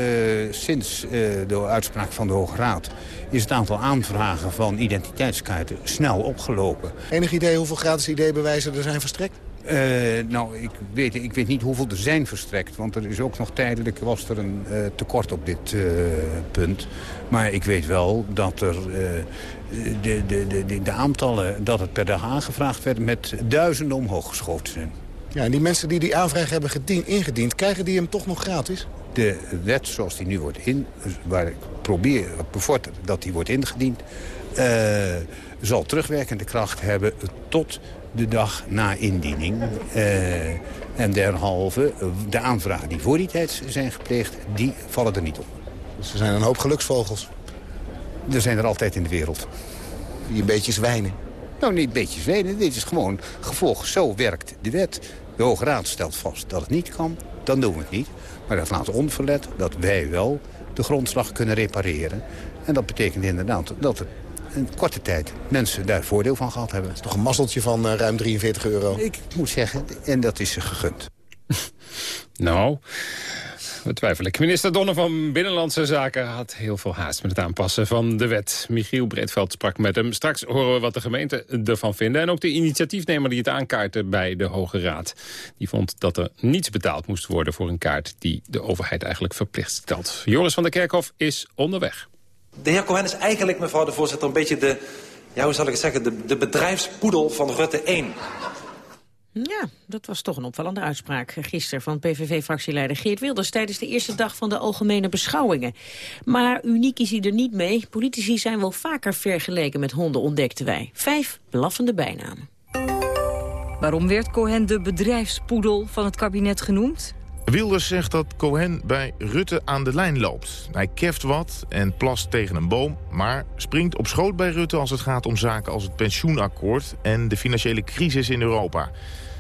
sinds uh, de uitspraak van de Hoge Raad is het aantal aanvragen van identiteitskaarten snel opgelopen.
Enig idee hoeveel gratis ID-bewijzen er zijn verstrekt?
Uh, nou, ik weet, ik weet niet hoeveel er zijn verstrekt. Want er is ook nog tijdelijk was er een uh, tekort op dit uh, punt. Maar ik weet wel dat er de, de, de, de, aantallen dat het per dag aangevraagd werd... met duizenden omhoog geschoten zijn.
Ja, en die mensen die die aanvraag hebben gediend, ingediend... krijgen die hem toch nog gratis?
De wet zoals die nu wordt in... waar ik probeer bevorderen dat die wordt ingediend... Uh, zal terugwerkende kracht hebben tot de dag na indiening. Uh, en derhalve, de aanvragen die voor die tijd zijn gepleegd... die vallen er niet op.
Dus er zijn een hoop geluksvogels?
Er zijn er altijd in de wereld.
Die een beetje zwijnen?
Nou, niet een beetje zwijnen. Dit is gewoon gevolg. Zo werkt de wet. De Hoge Raad stelt vast dat het niet kan. Dan doen we het niet. Maar dat laat onverlet dat wij wel de grondslag kunnen repareren. En dat betekent inderdaad dat er in korte tijd mensen daar voordeel van gehad hebben. Dat is
toch een mazzeltje van uh, ruim 43 euro?
Ik moet zeggen, en dat is ze gegund. (laughs)
nou, we twijfelen. Minister Donner van Binnenlandse Zaken had heel veel haast met het aanpassen van de wet. Michiel Breedveld sprak met hem. Straks horen we wat de gemeente ervan vinden. En ook de initiatiefnemer die het aankaartte bij de Hoge Raad. Die vond dat er niets betaald moest worden voor een kaart die de overheid eigenlijk verplicht stelt. Joris van der Kerkhof is onderweg.
De heer Cohen is eigenlijk, mevrouw de voorzitter, een beetje de, ja, hoe zal ik het zeggen, de, de bedrijfspoedel van Rutte 1.
Ja, dat was toch een opvallende uitspraak gisteren van PVV-fractieleider Geert Wilders tijdens de eerste dag van de algemene beschouwingen. Maar uniek is hij er niet mee. Politici zijn wel vaker vergeleken met honden, ontdekten wij. Vijf blaffende bijnamen.
Waarom werd Cohen de bedrijfspoedel van het kabinet genoemd?
Wilders zegt dat Cohen bij Rutte aan de lijn loopt. Hij keft wat en plast tegen een boom, maar springt op schoot bij Rutte als het gaat om zaken als het pensioenakkoord en de financiële crisis in Europa.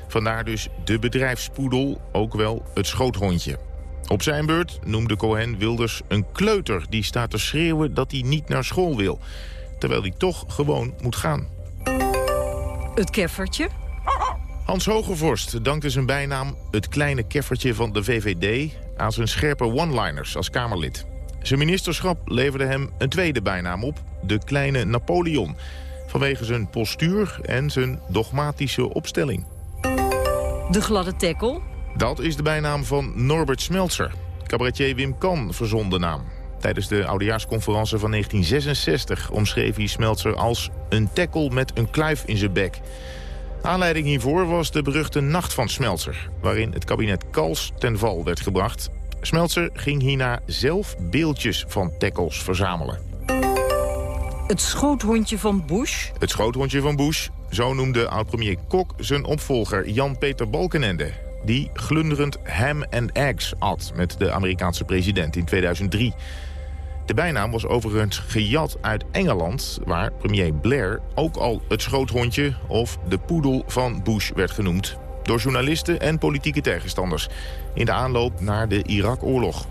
Vandaar dus de bedrijfspoedel, ook wel het schoothondje. Op zijn beurt noemde Cohen Wilders een kleuter die staat te schreeuwen dat hij niet naar school wil. Terwijl hij toch gewoon moet gaan.
Het keffertje?
Hans Hogevorst dankte zijn bijnaam het kleine keffertje van de VVD... aan zijn scherpe one-liners als Kamerlid. Zijn ministerschap leverde hem een tweede bijnaam op, de kleine Napoleon... vanwege zijn postuur en zijn dogmatische opstelling.
De gladde tekkel?
Dat is de bijnaam van Norbert Smeltzer. Cabaretier Wim Kan verzon de naam. Tijdens de oudejaarsconferentie van 1966 omschreef hij Smeltzer als... een tekkel met een kluif in zijn bek. Aanleiding hiervoor was de beruchte Nacht van Smeltzer... waarin het kabinet Kals ten val werd gebracht. Smeltzer ging hierna zelf beeldjes van tackles verzamelen.
Het schoothondje van Bush?
Het schoothondje van Bush, zo noemde oud-premier Kok zijn opvolger Jan-Peter Balkenende... die glunderend ham and eggs at met de Amerikaanse president in 2003... De bijnaam was overigens gejat uit Engeland... waar premier Blair ook al het schoothondje of de poedel van Bush werd genoemd. Door journalisten en politieke tegenstanders. In de aanloop naar de Irak-oorlog.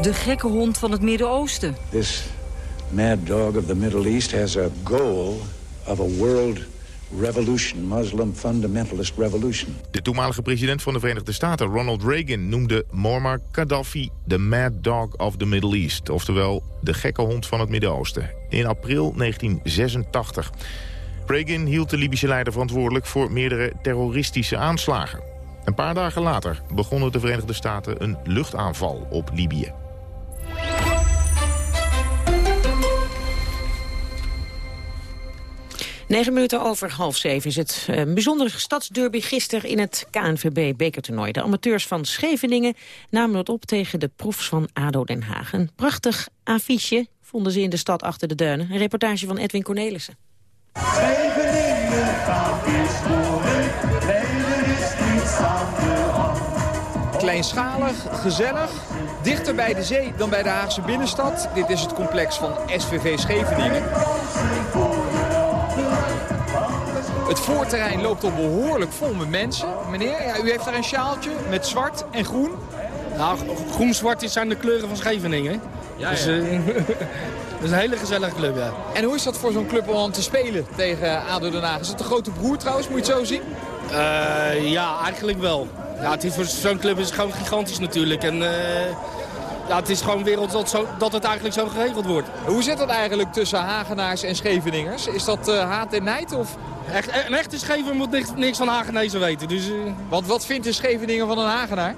De gekke hond van het Midden-Oosten.
This mad dog of the Middle East has a goal of a world revolution, Muslim fundamentalist revolution.
De toenmalige president van de Verenigde Staten, Ronald Reagan, noemde Muammar Gaddafi de mad dog of the Middle East. Oftewel de gekke hond van het Midden-Oosten. In april 1986. Reagan hield de Libische leider verantwoordelijk voor meerdere terroristische aanslagen. Een paar dagen later begonnen de Verenigde Staten een luchtaanval op Libië.
Negen minuten over half zeven is het een eh, bijzondere stadsderby gisteren in het KNVB-bekertoernooi. De amateurs van Scheveningen namen het op tegen de profs van ADO Den Haag. Een prachtig affiche vonden ze in de stad achter de duinen. Een reportage van Edwin Cornelissen. Scheveningen gaat
is niets de hand. Kleinschalig, gezellig, dichter bij de zee dan bij de Haagse binnenstad. Dit is het complex van SVV Scheveningen. Het voorterrein loopt al behoorlijk vol met mensen. Meneer, ja, u heeft daar een sjaaltje met zwart en groen.
Nou, groen-zwart zijn de kleuren van Scheveningen. Ja, dus, uh, (laughs) dat is een hele gezellige club, ja.
En hoe is dat voor zo'n club om te spelen tegen ADO Den Haag? Is het de grote broer trouwens, moet je het zo zien?
Uh, ja, eigenlijk wel. Ja, het is voor zo'n club is het gewoon gigantisch natuurlijk. En, uh, ja, het is gewoon wereld dat, zo, dat het eigenlijk zo geregeld wordt.
Hoe zit dat eigenlijk tussen Hagenaars en Scheveningers? Is dat uh, haat en nijd? Of?
Echt, een echte Schevener moet niks, niks van Hagenezen weten. Dus, uh...
Want wat vindt een Scheveninger van een Hagenaar?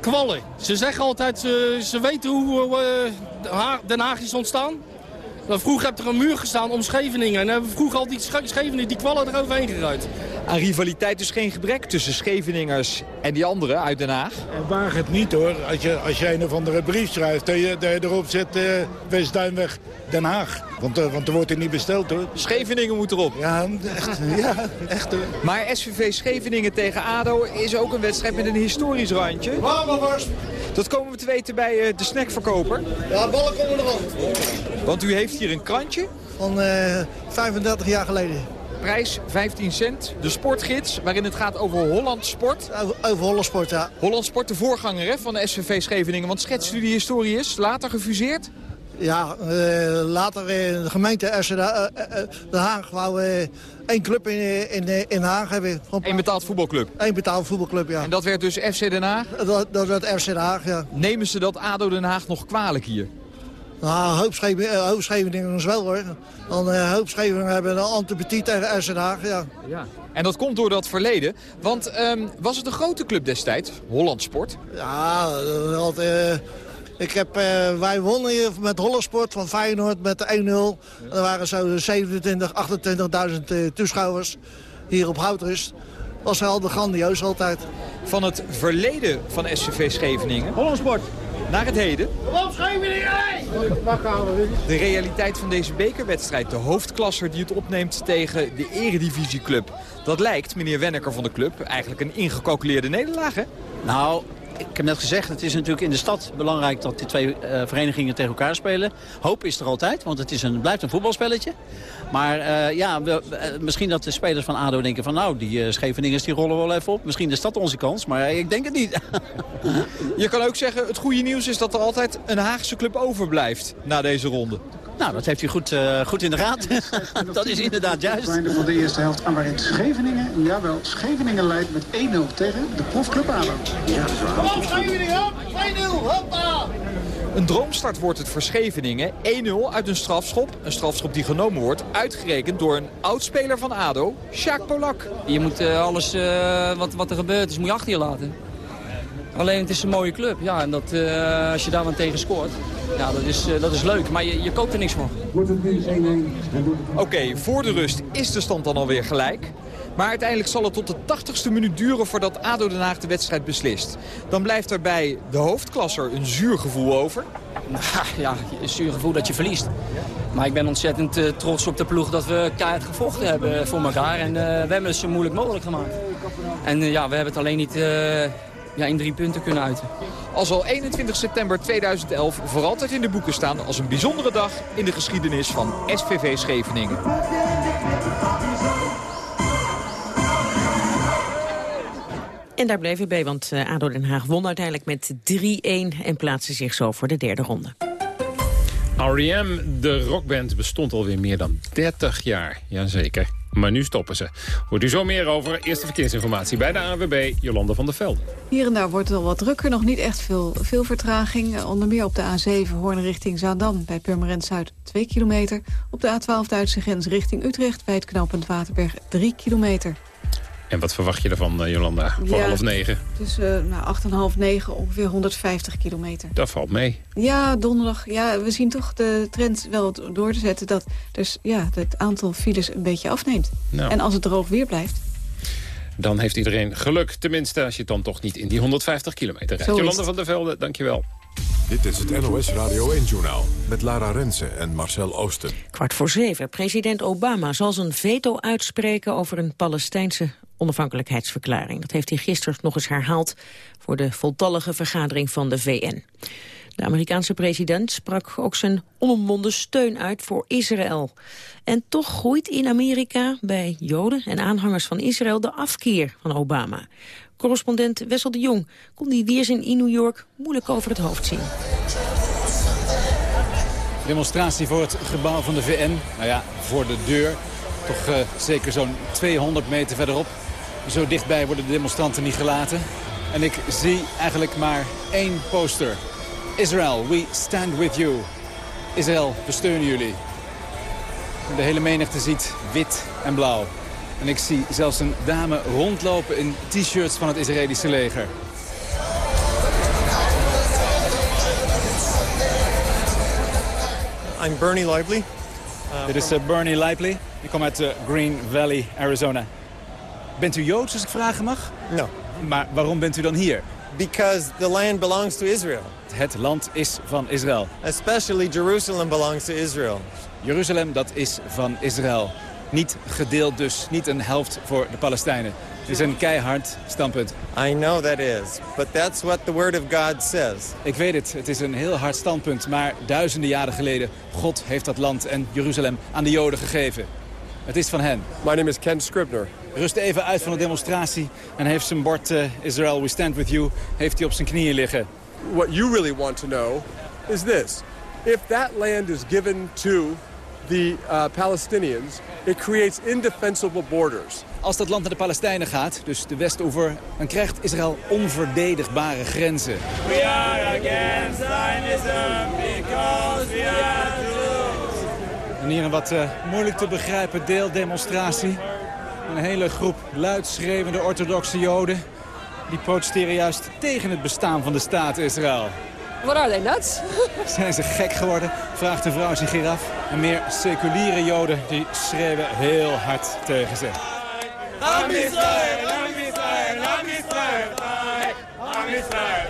Kwallen. Ze zeggen altijd, ze, ze weten hoe uh, Den Haag is ontstaan. Vroeger heb er een muur gestaan om Scheveningen. En hebben we vroeger al die Scheveningen die kwallen er overheen geruid.
Aan rivaliteit dus geen gebrek tussen Scheveningers en die anderen uit Den Haag?
Waag het niet hoor. Als je, als je een of andere brief schrijft, dat je, dat je erop zet uh, West-Duinweg Den Haag. Want, uh, want er wordt er niet besteld hoor.
Scheveningen moet erop.
Ja, echt. ja, echt hoor.
Maar SVV Scheveningen tegen ADO is ook een wedstrijd met een historisch randje. Dat komen we te weten bij uh, de snackverkoper.
Ja, ballen komen erop.
Want u heeft hier een krantje?
Van 35 jaar geleden.
prijs 15 cent. De sportgids, waarin het gaat over Holland Sport.
Over Holland Sport, ja.
Holland Sport, de voorganger hè, van de SVV Scheveningen. Want schetsstudie historie is later gefuseerd.
Ja, uh, later in de gemeente RC uh, Den Haag wou één club in, in, in Haag hebben.
Eén betaald voetbalclub?
Eén betaald voetbalclub, ja.
En dat werd dus FC Den Haag?
Dat, dat werd FC Den Haag, ja.
Nemen ze dat ADO Den Haag nog kwalijk hier?
Nou, hoopscheveningen is wel hoor. Dan uh, hoopscheveningen hebben een antipathie tegen Haag, ja.
ja. En dat komt door dat verleden. Want um, was het een grote club destijds, Holland Sport?
Ja, dat... Uh, ik heb, uh, wij wonnen hier met Hollandsport van Feyenoord met 1-0. Er waren zo 27, 28.000 uh, toeschouwers hier op Houtrust. was wel de grandioos altijd.
Van het verleden van SCV Scheveningen.
Hollandsport.
Naar het heden. De realiteit van deze bekerwedstrijd. De hoofdklasser die het opneemt tegen de eredivisieclub. Dat lijkt, meneer Wenneker van de club, eigenlijk een ingecalculeerde nederlaag, hè?
Nou, ik heb net gezegd, het is natuurlijk in de stad belangrijk dat die twee uh, verenigingen tegen elkaar spelen. Hoop is er altijd, want het is een, blijft een voetbalspelletje. Maar uh, ja, we, uh, misschien dat de spelers van ADO denken van nou, die Scheveningers die rollen wel even op. Misschien is dat onze kans, maar ik denk het niet. (laughs)
Je kan ook zeggen, het goede nieuws is dat er altijd een Haagse club overblijft na deze ronde.
Nou, dat heeft u goed, uh, goed in de gaten. (laughs) dat is inderdaad juist.
Einde van de eerste helft aan waarin Scheveningen, jawel, Scheveningen leidt met 1-0 tegen de profclub ADO. Ja,
Kom op Scheveningen, 2-0, hoppa!
Een droomstart wordt het voor Scheveningen. 1-0 uit een strafschop. Een strafschop die genomen wordt, uitgerekend door een oudspeler van ADO, Sjaak Polak.
Je moet uh, alles uh, wat, wat er gebeurt is, moet je achter je laten. Alleen het is een mooie club. Ja, en dat, uh, als je daar wat tegen scoort, ja, dat, is, uh, dat is leuk. Maar je, je koopt er niks voor.
Oké, okay, voor de rust is de stand dan alweer gelijk. Maar uiteindelijk zal het tot de 80ste minuut duren voordat ADO Den Haag de wedstrijd beslist. Dan blijft er bij de hoofdklasser een zuur gevoel over.
Nou, ja, een zuur gevoel dat je verliest. Maar ik ben ontzettend uh, trots op de ploeg dat we keihard gevochten hebben voor elkaar. En we hebben het zo moeilijk mogelijk gemaakt. En ja, we hebben het alleen niet ja, in drie punten kunnen uiten.
Als al 21 september 2011 voor altijd in de boeken staan als een bijzondere dag in de geschiedenis van SVV Scheveningen.
En daar bleef ik bij, want ADO Den Haag won uiteindelijk met 3-1 en plaatste zich zo voor de derde ronde.
R.E.M., de rockband, bestond alweer meer dan 30 jaar. Jazeker. Maar nu stoppen ze. Hoort u zo meer over. Eerste verkeersinformatie bij de ANWB, Jolanda van der Velde.
Hier en daar wordt het al wat drukker. Nog niet echt veel, veel vertraging. Onder meer op de A7 Hoorn richting Zaandam. Bij Purmerend Zuid 2 kilometer. Op de A12 Duitse grens richting Utrecht. Bij het knooppunt Waterberg 3 kilometer.
En wat verwacht je ervan, Jolanda, voor ja, half negen?
Tussen nou, acht en half negen ongeveer 150 kilometer.
Dat valt mee.
Ja, donderdag. Ja, we zien toch de trend wel door te zetten... dat dus, ja, het aantal files een beetje afneemt. Nou. En als het droog weer blijft...
Dan heeft iedereen geluk, tenminste als je dan toch niet in die 150 kilometer rijdt. Jolanda van der Velde, dankjewel.
Dit is het NOS Radio 1-journaal met Lara Rensen en Marcel Oosten.
Kwart voor zeven. President Obama zal zijn veto uitspreken over een Palestijnse onafhankelijkheidsverklaring. Dat heeft hij gisteren nog eens herhaald voor de voltallige vergadering van de VN. De Amerikaanse president sprak ook zijn onomwonden steun uit voor Israël. En toch groeit in Amerika bij Joden en aanhangers van Israël de afkeer van Obama. Correspondent Wessel de Jong kon die weerzin in New York moeilijk over het hoofd zien.
Demonstratie voor het gebouw van de VN. Nou ja, voor de deur. Toch uh, zeker zo'n 200 meter verderop. Zo dichtbij worden de demonstranten niet gelaten. En ik zie eigenlijk maar één poster. Israel, we stand with you. Israël, we steunen jullie. De hele menigte ziet wit en blauw. En ik zie zelfs een dame rondlopen in t-shirts van het Israëlische leger.
I'm Bernie Lively.
Dit is uh, Bernie Lively. Ik kom uit uh, Green Valley, Arizona. Bent u Joods, als ik vragen mag?
No.
Maar waarom bent u dan hier?
Because the land belongs to Israel.
Het land is van Israël.
Especially Jerusalem belongs to Israel.
Jeruzalem, dat is van Israël. Niet gedeeld dus, niet een helft voor de Palestijnen. Het is een keihard standpunt.
I know that is, but that's what the word of God says.
Ik weet het, het is een heel hard standpunt, maar duizenden jaren geleden... God heeft dat land en Jeruzalem aan de Joden gegeven. Het is van hen.
My name is Ken Scribner.
Rust even uit van de demonstratie en heeft zijn bord uh, Israel, we stand with you, heeft hij op zijn knieën liggen.
What you really want to know is this. If that land is given to the uh, Palestinians, it creates indefensible borders.
Als dat land naar de Palestijnen gaat, dus de Westoever, dan krijgt Israël onverdedigbare grenzen.
We are against Zionism because we are Jews.
En hier een wat uh, moeilijk te begrijpen deeldemonstratie. Een hele groep luid schreeuwende orthodoxe joden. Die protesteren juist tegen het bestaan van de staat Israël.
What are they, nuts? (laughs)
Zijn ze gek geworden? Vraagt de vrouw zich hier af. En meer seculiere joden die schreeuwen heel hard tegen ze.
Am Israël, Am Israël, Am Israël, Am Israël,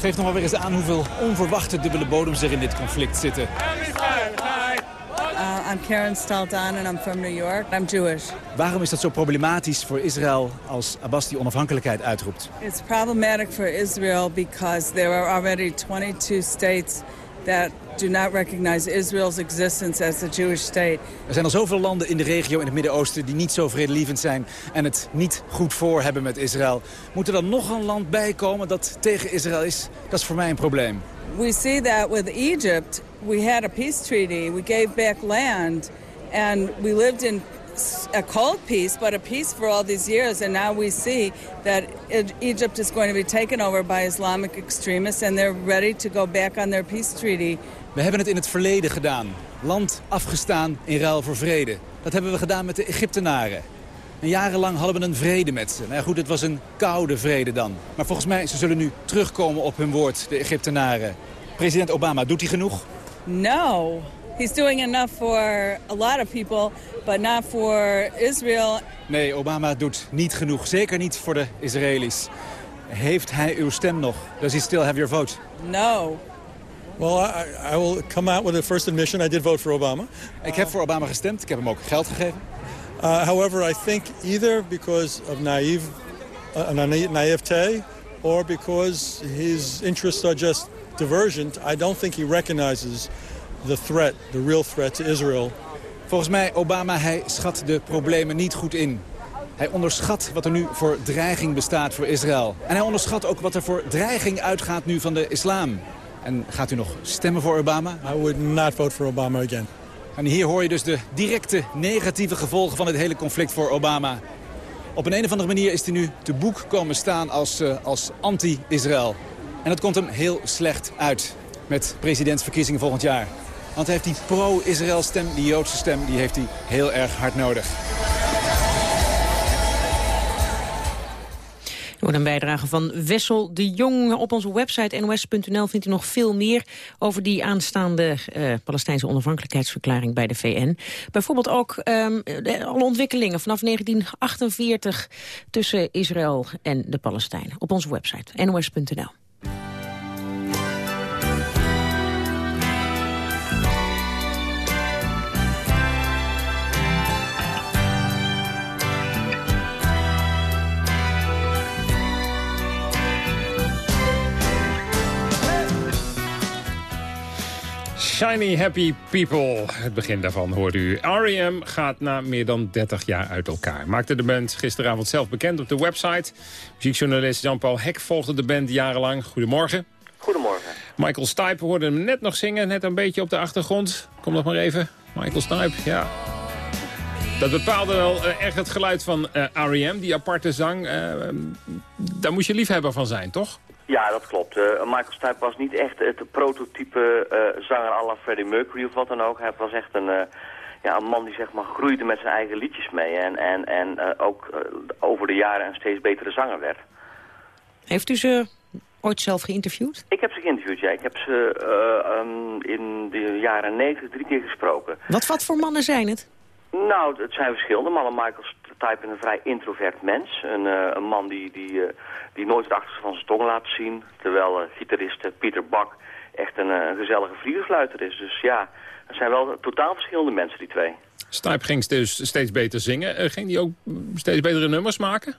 Geeft nog maar weer eens aan hoeveel onverwachte dubbele bodems er in dit conflict zitten.
I'm Karen Staldan and I'm from New York. I'm Jewish.
Waarom is dat zo problematisch voor Israël als Abbas die onafhankelijkheid uitroept?
It's problematic for Israel because there are already 22 states that do not recognize Israel's existence as a Jewish state.
Er zijn al zoveel landen in de regio in het Midden-Oosten die niet zo vredelievend zijn en het niet goed voor hebben met Israël. Moet er dan nog een land bij komen dat tegen Israël is? Dat is voor mij een probleem.
We see that with Egypt. We had a peace treaty. We gave back land and we lived in a cold peace, but a peace for all these years. And now we see that Egypt is going to be taken over by Islamic extremists and they're ready to go back on their peace treaty.
We hebben het in het verleden gedaan. Land afgestaan in ruil voor vrede. Dat hebben we gedaan met de Egyptenaren. En jarenlang hadden we een vrede met ze. Nou goed, het was een koude vrede dan. Maar volgens mij, ze zullen nu terugkomen op hun woord, de Egyptenaren. President Obama, doet hij genoeg?
No. He's doing enough for a lot of people, but not for Israel.
Nee, Obama doet niet genoeg. Zeker niet voor de Israëli's. Heeft hij uw stem nog? Does he still have your vote?
No.
Well, I, I will come out with a first admission. I did vote for Obama.
Ik heb voor Obama gestemd. Ik heb hem ook geld gegeven.
Uh, however, I think either because of naive, uh, naivete or because his interests are just divergent, I don't think he recognizes the threat, the real threat to Israel.
Volgens mij, Obama, hij schat de problemen niet goed in. Hij onderschat wat er nu voor dreiging bestaat voor Israël. En hij onderschat ook wat er voor dreiging uitgaat nu van de islam. En gaat u nog stemmen voor Obama?
I would not vote for Obama again.
En hier hoor je dus de directe negatieve gevolgen van het hele conflict voor Obama. Op een, een of andere manier is hij nu te boek komen staan als, uh, als anti-Israël. En dat komt hem heel slecht uit met presidentsverkiezingen volgend jaar. Want hij heeft die pro-Israël stem, die Joodse stem, die heeft hij heel erg hard nodig.
Door een bijdrage van Wessel de Jong. Op onze website nos.nl vindt u nog veel meer over die aanstaande uh, Palestijnse onafhankelijkheidsverklaring bij de VN. Bijvoorbeeld ook de, alle ontwikkelingen vanaf 1948 tussen Israël en de Palestijnen. Op onze website nos.nl.
Shiny Happy People. Het begin daarvan hoort u. R.E.M. gaat na meer dan 30 jaar uit elkaar. Maakte de band gisteravond zelf bekend op de website. Muziekjournalist Jean-Paul Hek volgde de band jarenlang. Goedemorgen.
Goedemorgen.
Michael Stipe hoorde hem net nog zingen, net een beetje op de achtergrond. Kom nog maar even. Michael Stipe, ja. Dat bepaalde wel uh, echt het geluid van uh, R.E.M., die aparte zang. Uh, daar moest je liefhebber van zijn, toch?
Ja, dat klopt. Uh, Michael Stipe was niet echt het prototype uh, zanger à la Freddie Mercury of wat dan ook. Hij was echt een, uh, ja, een man die zeg maar groeide met zijn eigen liedjes mee. En, en, en ook over de jaren een steeds betere zanger werd.
Heeft u ze ooit zelf geïnterviewd?
Ik heb ze geïnterviewd, ja. Ik heb ze um, in de jaren 90 drie keer gesproken.
Wat, wat voor mannen zijn het?
Nou, het zijn verschillende mannen. Michael Stipe is een vrij introvert mens. Een, uh, een man die, die, uh, die nooit het achterste van zijn tong laat zien. Terwijl uh, gitarist Pieter Bak echt een, gezellige vliegersluiter is. Dus ja, het zijn wel totaal verschillende mensen, die twee.
Stipe ging dus steeds beter zingen. ging hij ook steeds betere nummers maken?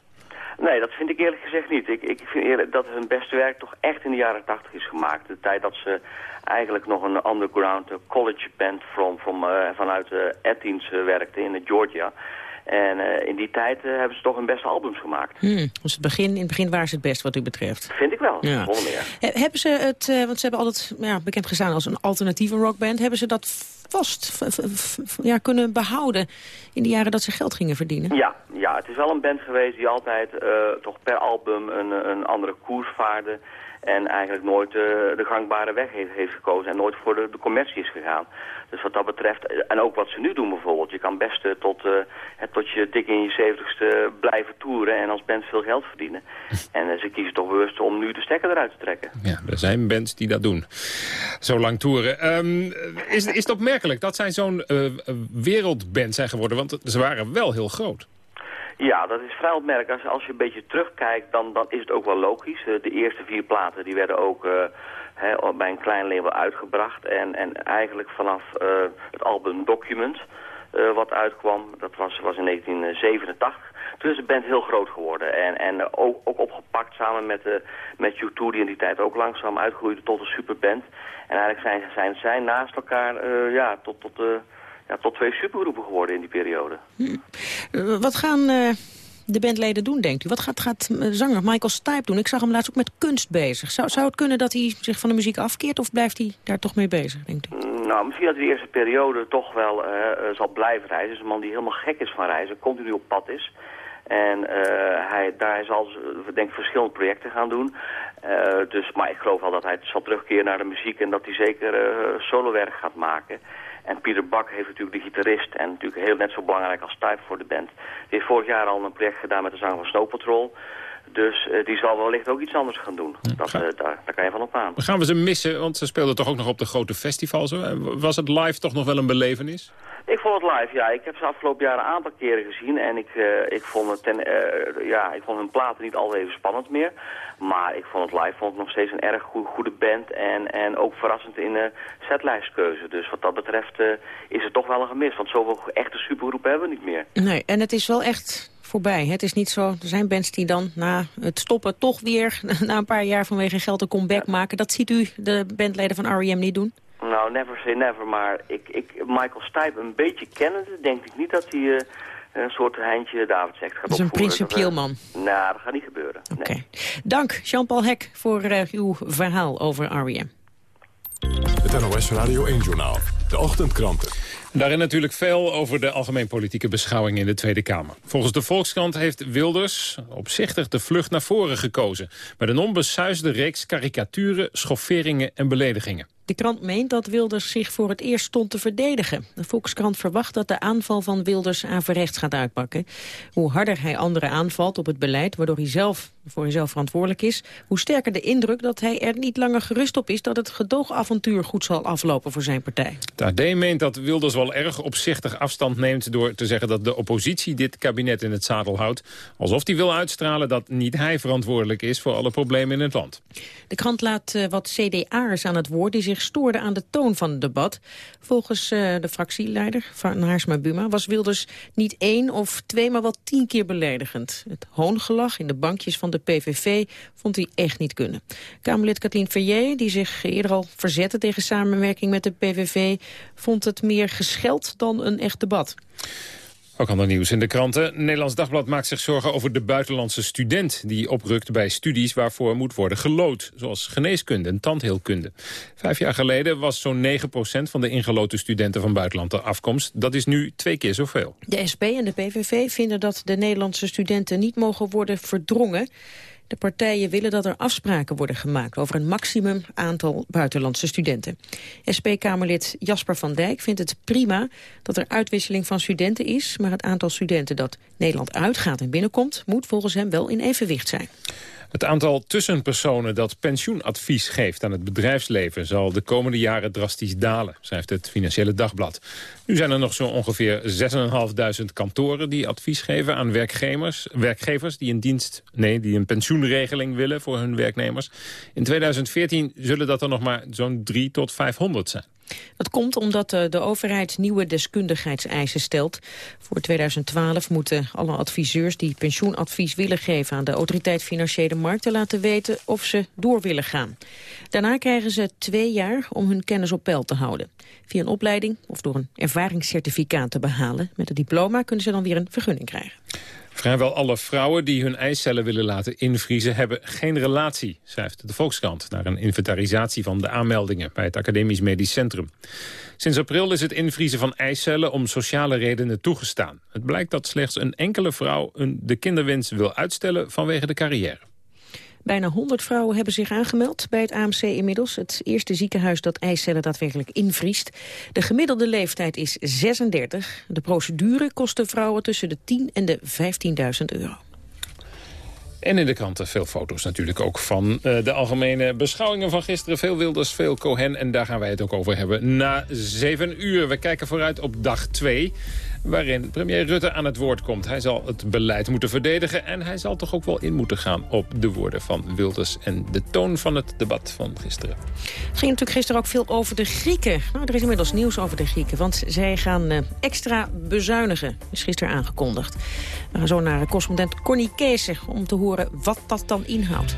Nee, dat vind ik eerlijk gezegd niet. Ik, ik vind eerlijk dat hun beste werk toch echt in de jaren tachtig is gemaakt. De tijd dat ze eigenlijk nog een underground eh, college band from, from, eh, vanuit uh, Athens uh, werkte in Georgia. En uh, in die tijd uh, hebben ze toch hun beste albums gemaakt.
Hmm, dus het begin, in het begin waren ze het best wat u betreft.
Vind ik wel,
ja.
meer.
He, hebben ze het, uh, want ze hebben altijd ja, bekend gestaan als een alternatieve rockband. Hebben ze dat vast ja, kunnen behouden in de jaren dat ze geld gingen verdienen?
Ja, ja het is wel een band geweest die altijd toch per album een, een andere koers vaarde. En eigenlijk nooit de gangbare weg heeft, heeft gekozen en nooit voor de, de commercie is gegaan. Dus wat dat betreft, en ook wat ze nu doen bijvoorbeeld, je kan best uh, tot, uh, tot je dik in je zeventigste blijven toeren en als band veel geld verdienen. (laughs) En ze kiezen toch bewust om nu de stekker eruit te trekken.
Ja, er zijn bands die dat doen. Zo lang toeren. Um, is, is het opmerkelijk dat zij zo'n wereldband zijn geworden? Want ze waren wel heel groot.
Ja, dat is vrij opmerkelijk. Als, als je een beetje terugkijkt, dan, dan is het ook wel logisch. de eerste vier platen die werden ook He, bij een klein label uitgebracht. En, en eigenlijk vanaf uh, het album Document, wat uitkwam, dat was, was in 1987. Toen is de band heel groot geworden. En, en ook, ook opgepakt samen met, met U2, die in die tijd ook langzaam uitgroeide tot een superband. En eigenlijk zijn, zijn zij naast elkaar ja, tot, tot, ja, tot twee supergroepen geworden in die periode.
Hm. Wat gaan de bandleden doen, denkt u? Wat gaat, gaat zanger Michael Stipe doen? Ik zag hem laatst ook met kunst bezig. Zou, zou het kunnen dat hij zich van de muziek afkeert of blijft hij daar toch mee bezig, denkt u?
Nou, misschien dat hij de eerste periode toch wel zal blijven reizen. Het is een man die helemaal gek is van reizen, continu op pad is. En uh, hij, daar zal denk ik verschillende projecten gaan doen. Uh, dus, maar ik geloof wel dat hij zal terugkeren naar de muziek en dat hij zeker uh, solowerk gaat maken. En Pieter Bak heeft natuurlijk de gitarist en natuurlijk heel net zo belangrijk als Type voor de band. Die heeft vorig jaar al een project gedaan met de zanger van Snow Patrol. Dus uh, die zal wellicht ook iets anders gaan doen. Dat, uh, daar, daar kan je van op aan.
Gaan we ze missen? Want ze speelden toch ook nog op de grote festivals. Was het live toch nog wel een belevenis?
Ik vond het live, ja. Ik heb ze afgelopen jaren een aantal keren gezien. En ik, uh, ik, vond, het ten, ja, ik vond hun platen niet altijd even spannend meer. Maar ik vond het live vond het nog steeds een erg goede, goede band. En, en ook verrassend in de setlijstkeuze. Dus wat dat betreft is het toch wel een gemis. Want zoveel echte supergroepen hebben we niet meer.
Nee, en het is wel echt voorbij. Het is niet zo, er zijn bands die dan na het stoppen toch weer... (laughs) na een paar jaar vanwege geld een comeback ja. maken. Dat ziet u de bandleden van R.E.M. niet doen?
Nou, never say never. Maar ik, ik, Michael Stipe een beetje kennende, denk ik niet dat hij... Uh, een soort Heintje David zegt gaat
Dat is een principieel man.
Nou, dat gaat niet gebeuren.
Oké. Nee. Dank, Jean-Paul Hek, voor uh, uw verhaal over R.E.M.
Het NOS Radio 1-journaal. De ochtendkranten.
Daarin natuurlijk veel over de algemeen politieke beschouwing in de Tweede Kamer. Volgens de Volkskrant heeft Wilders opzichtig de vlucht naar voren gekozen... met een onbesuisde reeks karikaturen, schofferingen en beledigingen.
De krant meent dat Wilders zich voor het eerst stond te verdedigen. De Volkskrant verwacht dat de aanval van Wilders averechts gaat uitpakken. Hoe harder hij anderen aanvalt op het beleid, waardoor hij zelf voor hemzelf verantwoordelijk is... hoe sterker de indruk dat hij er niet langer gerust op is... dat het gedoogavontuur goed zal aflopen voor zijn partij.
De AD meent dat Wilders wel erg opzichtig afstand neemt... door te zeggen dat de oppositie dit kabinet in het zadel houdt. Alsof hij wil uitstralen dat niet hij verantwoordelijk is... voor alle problemen in het land.
De krant laat uh, wat CDA'ers aan het woord... die zich stoorden aan de toon van het debat. Volgens uh, de fractieleider van Haarsma Buma was Wilders niet één of twee... maar wel tien keer beledigend. Het hoongelach in de bankjes van de de PVV vond hij echt niet kunnen. Kamerlid Kathleen Verrier, die zich eerder al verzette tegen samenwerking met de PVV... vond het meer gescheld dan een echt debat.
Ook ander nieuws in de kranten. Nederlands Dagblad maakt zich zorgen over de buitenlandse student... die oprukt bij studies waarvoor moet worden gelood. Zoals geneeskunde en tandheelkunde. Vijf jaar geleden was zo'n 9% van de ingeloten studenten van buitenland afkomst. Dat is nu twee keer zoveel.
De SP en de PVV vinden dat de Nederlandse studenten niet mogen worden verdrongen. De partijen willen dat er afspraken worden gemaakt over een maximum aantal buitenlandse studenten. SP-Kamerlid Jasper van Dijk vindt het prima dat er uitwisseling van studenten is, maar het aantal studenten dat Nederland uitgaat en binnenkomt moet volgens hem wel in evenwicht zijn.
Het aantal tussenpersonen dat pensioenadvies geeft aan het bedrijfsleven... zal de komende jaren drastisch dalen, schrijft het Financiële Dagblad. Nu zijn er nog zo ongeveer 6.500 kantoren die advies geven aan werkgevers, werkgevers die, een dienst, nee, die een pensioenregeling willen voor hun werknemers. In 2014 zullen dat er nog maar zo'n 3 tot 500 zijn.
Dat komt omdat eh, de overheid nieuwe deskundigheidseisen stelt. Voor 2012 moeten alle adviseurs die pensioenadvies willen geven... aan de Autoriteit Financiële Markten laten weten of ze door willen gaan. Daarna krijgen ze twee jaar om hun kennis op peil te houden. Via een opleiding of door een ervaringscertificaat te behalen. Met het diploma kunnen ze dan weer een vergunning krijgen.
Vrijwel alle vrouwen die hun eicellen willen laten invriezen... hebben geen relatie, schrijft de Volkskrant... naar een inventarisatie van de aanmeldingen bij het Academisch Medisch Centrum. Sinds april is het invriezen van eicellen om sociale redenen toegestaan. Het blijkt dat slechts een enkele vrouw de kinderwens wil uitstellen vanwege de carrière.
Bijna 100 vrouwen hebben zich aangemeld bij het AMC inmiddels. Het eerste ziekenhuis dat eicellen daadwerkelijk invriest. De gemiddelde leeftijd is 36. De procedure kost de vrouwen tussen de 10 en de 15.000 euro.
En in de kranten veel foto's natuurlijk ook van uh, de algemene beschouwingen van gisteren. Veel Wilders, veel Cohen en daar gaan wij het ook over hebben na zeven uur. We kijken vooruit op dag 2 waarin premier Rutte aan het woord komt. Hij zal het beleid moeten verdedigen en hij zal toch ook wel in moeten gaan op de woorden van Wilders en de toon van het debat van gisteren.
Het ging natuurlijk gisteren ook veel over de Grieken. Nou, er is inmiddels nieuws over de Grieken, want zij gaan uh, extra bezuinigen, is gisteren aangekondigd. We gaan zo naar correspondent Connie Kees om te horen wat dat dan inhoudt.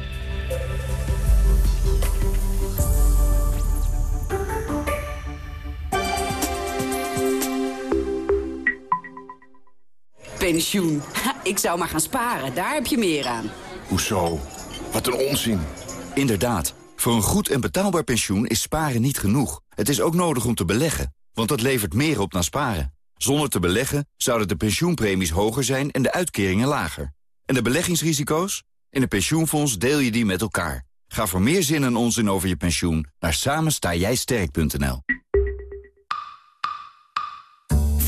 Pensioen. Ik zou maar gaan sparen, daar heb je meer aan.
Hoezo? Wat een onzin.
Inderdaad. Voor een goed en betaalbaar pensioen is sparen niet genoeg. Het is ook nodig om te beleggen, want dat levert meer op dan sparen. Zonder te beleggen zouden de pensioenpremies hoger zijn en de uitkeringen lager. En de beleggingsrisico's? In een pensioenfonds deel je die met elkaar. Ga voor meer zin en onzin over je pensioen naar samenstaaijsterk.nl.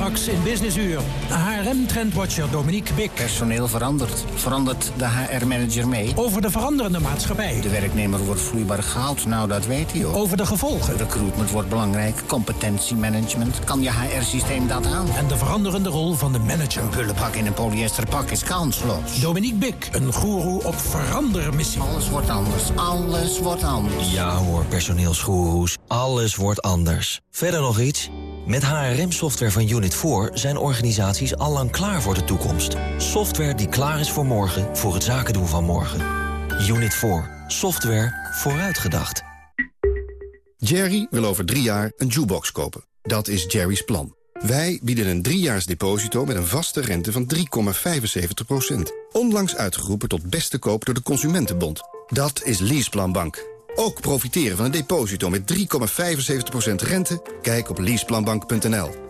Straks in Business Uur. HRM-trendwatcher Dominique Bik.
Personeel verandert. Verandert de HR-manager mee?
Over de veranderende maatschappij.
De werknemer wordt vloeibaar gehaald, nou dat weet hij ook.
Over de gevolgen.
Recruitment wordt belangrijk. Competentiemanagement. Kan je HR-systeem dat aan?
En de veranderende rol van de manager.
Een pullenpak in een polyesterpak is kansloos.
Dominique Bik, een goeroe op verandermissie.
Alles wordt anders. Alles wordt anders.
Ja hoor, personeelsgoeroes. Alles wordt anders. Verder nog iets? Met HRM-software van Unit 4 zijn organisaties allang klaar voor de toekomst. Software die klaar is voor morgen, voor het zaken doen van morgen. Unit 4. Software vooruitgedacht.
Jerry wil over drie jaar een jukebox kopen. Dat is Jerry's plan. Wij bieden een driejaars deposito met een vaste rente van 3,75%. Onlangs uitgeroepen tot beste koop door de Consumentenbond. Dat is Leaseplan Bank. Ook profiteren van een deposito met 3,75% rente? Kijk op leaseplanbank.nl.